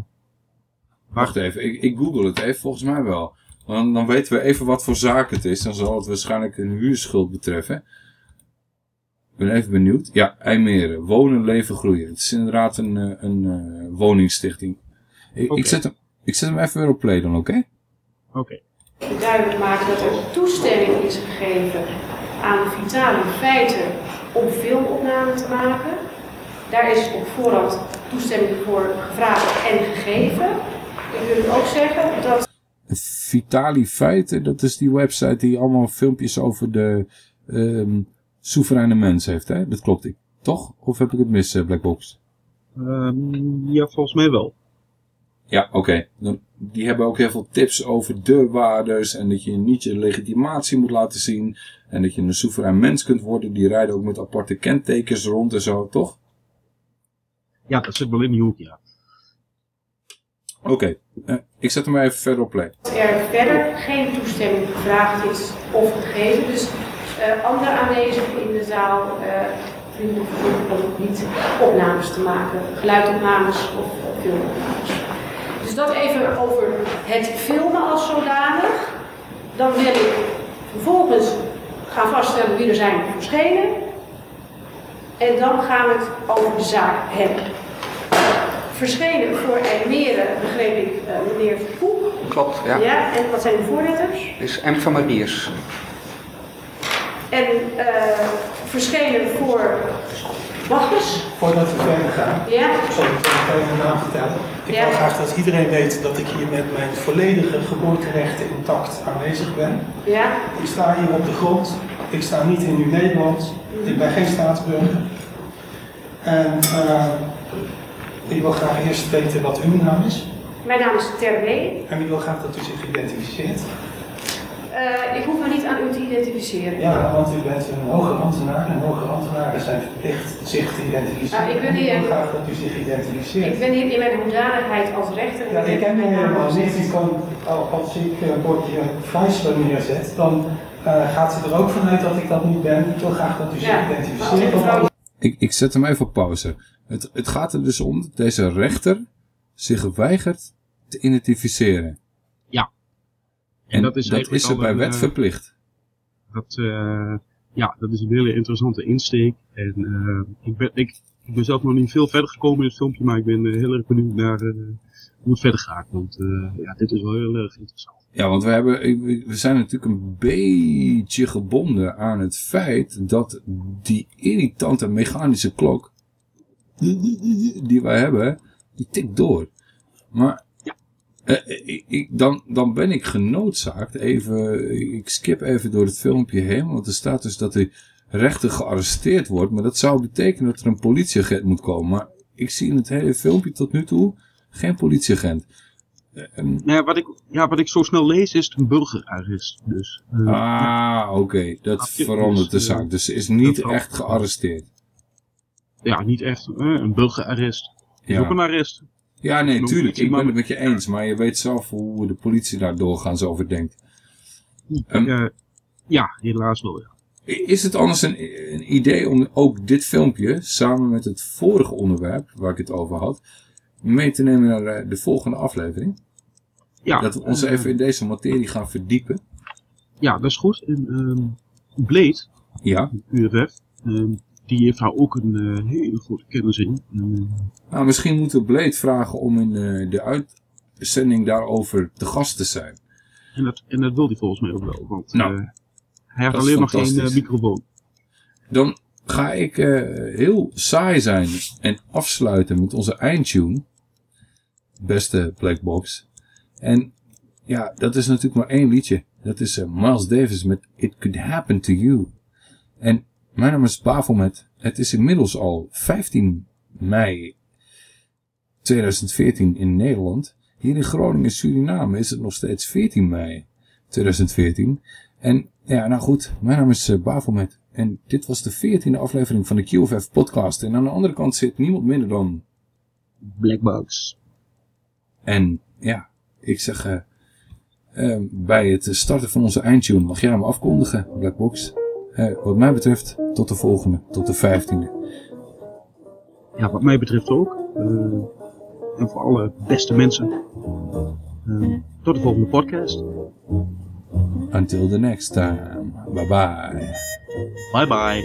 S3: Wacht even, ik, ik google het even, volgens mij wel. Want dan weten we even wat voor zaak het is. Dan zal het waarschijnlijk een huurschuld betreffen. Ik ben even benieuwd. Ja, IJmeren. Wonen, leven, groeien. Het is inderdaad een, eh, een eh, woningstichting. Ik, ik, zet hem, ik zet hem even weer op play dan, oké?
S4: Oké.
S23: duidelijk maken dat er toestemming is gegeven aan Vitali Feiten om filmopname te maken. Daar is op voorhand toestemming voor gevraagd en gegeven. Ik wil ook zeggen dat
S3: Vitali Feiten, dat is die website die allemaal filmpjes over de ehm soevereine mens heeft, hè? Dat klopt ik. Toch? Of heb ik het mis, eh, Blackbox?
S4: Ehm, ja, volgens mij wel.
S3: Ja, oké. Dan Die hebben ook heel veel tips over deurwaarders en dat je niet je legitimatie moet laten zien. En dat je een soeverein mens kunt worden. Die rijden ook met aparte kentekens rond en zo, toch?
S4: Ja, dat zit wel in die hoek, ja.
S3: Oké, eh, ik zet hem even verder op play.
S23: er verder geen toestemming gevraagd is of gegeven. Dus eh, andere aanwezigen in de zaal eh vinden het verplicht om niet opnames te maken, geluidopnames of of filmopnames. Dus dat even over het filmen als zodanig. Dan wil ik vervolgens gaan vaststellen wie er zijn verschenen. En dan gaan we het over de zaak hebben. Verschenen voor Eimeren begreep ik eh, meneer Koek.
S19: Klopt, ja.
S23: Ja, en wat zijn de voorletters?
S19: Is M van Mariers.
S23: En eh verschenen voor Bacchus.
S24: Voordat we verder gaan,
S23: Ja.
S24: zal ik nog even naam vertellen. Ik
S23: Ja.
S24: wil graag dat iedereen weet dat ik hier met mijn volledige geboorterechten intact aanwezig ben.
S23: Ja.
S24: Ik sta hier op de grond. Ik sta niet in uw Nederland. Ik ben geen staatsburger. En eh, ik wil graag eerst weten wat uw naam is.
S23: Mijn naam is Terwee.
S24: En ik wil graag dat u zich identificeert.
S23: Eh, ik hoef me niet aan u te identificeren.
S24: Ja, want u bent een hoge ambtenaar en hoge ambtenaren zijn verplicht zich te identificeren.
S23: Ah, ik ben
S24: En
S23: hier-
S24: wil graag dat u zich identificeert.
S23: Ik ben hier in mijn hoedanigheid als rechter.
S24: Ja, ik ken u helemaal niet. U kan, al- als ik een bordje Vrijsler neerzet, dan eh, gaat ze er ook vanuit dat ik dat niet ben. Ik wil graag dat u zich
S23: Ja,
S24: identificeert.
S23: ik
S3: Ik, ik zet hem even op pauze. Het, het gaat er dus om dat deze rechter zich weigert te identificeren. En,
S4: dat is
S3: dat is er bij
S4: een,
S3: wet
S4: eh,
S3: verplicht.
S4: Dat, eh, ja, dat is een hele interessante insteek. En eh, ik, ben, ik, ik ben zelf nog niet veel verder gekomen in het filmpje, maar ik ben heel erg benieuwd naar hoe het verder gaat. Want ja, dit is wel heel erg interessant.
S3: Ja, want we, hebben, we zijn natuurlijk een beetje gebonden aan het feit dat die irritante mechanische klok die wij hebben, die tikt door. Maar ik, ik- dan, dan ben ik genoodzaakt even, ik skip even door het filmpje heen, want er staat dus dat de rechter gearresteerd wordt, maar dat zou betekenen dat er een politieagent moet komen. Maar ik zie in het hele filmpje tot nu toe geen politieagent. Eh, en-
S4: Nou ja, wat ik, ja, wat ik zo snel lees is een burgerarrest. Dus, eh.
S3: Ah, oké. Dat verandert de
S4: eh,
S3: zaak. Dus ze is niet echt gearresteerd.
S4: ja, niet echt eh, een burgerarrest. Is
S3: Ja.
S4: ook een arrest.
S3: Ja, nee, tuurlijk. Ik ben het met je eens. Maar je weet zelf hoe de politie daar doorgaans over denkt.
S4: Eh, ja, helaas wel. Ja.
S3: Is het anders een, een idee om ook dit filmpje, samen met het vorige onderwerp waar ik het over had, mee te nemen naar eh, de volgende aflevering?
S4: Ja,
S3: Dat we ons
S4: eh,
S3: even in deze materie gaan verdiepen.
S4: Ja, dat is goed. En ehm Blade,
S3: Ja.
S4: UFF, ehm, die heeft daar ook een eh, hele grote kennis in. Eh,
S3: Nou, misschien moeten we Blade vragen om in eh, de uitzending daarover te gast te zijn.
S4: En dat, en dat wil hij volgens mij ook wel, want
S3: Nou,
S4: eh, hij heeft alleen nog geen eh, microfoon.
S3: Dan ga ik eh, heel saai zijn en afsluiten met onze eindtune. Beste Black Box. En ja, dat is natuurlijk maar één liedje. Dat is eh, Miles Davis met It Could Happen to You. En mijn naam is Bafelmet. Het is inmiddels al 15 mei 2014 in Nederland. Hier in Groningen, Suriname is het nog steeds 14 mei 2014. En ja, nou goed, mijn naam is uh, Bafelmet. En dit was de 14e aflevering van de QFF podcast. En aan de andere kant zit niemand minder dan...
S4: Blackbox.
S3: En ja, ik zeg... eh, eh, bij het starten van onze eindtune mag jij hem afkondigen, Blackbox. Wat mij betreft, tot de volgende, tot de 15e.
S4: Ja, wat mij betreft ook. Eh, en voor alle beste mensen. Eh, tot de volgende podcast.
S3: Until the next time. Bye bye.
S4: Bye bye.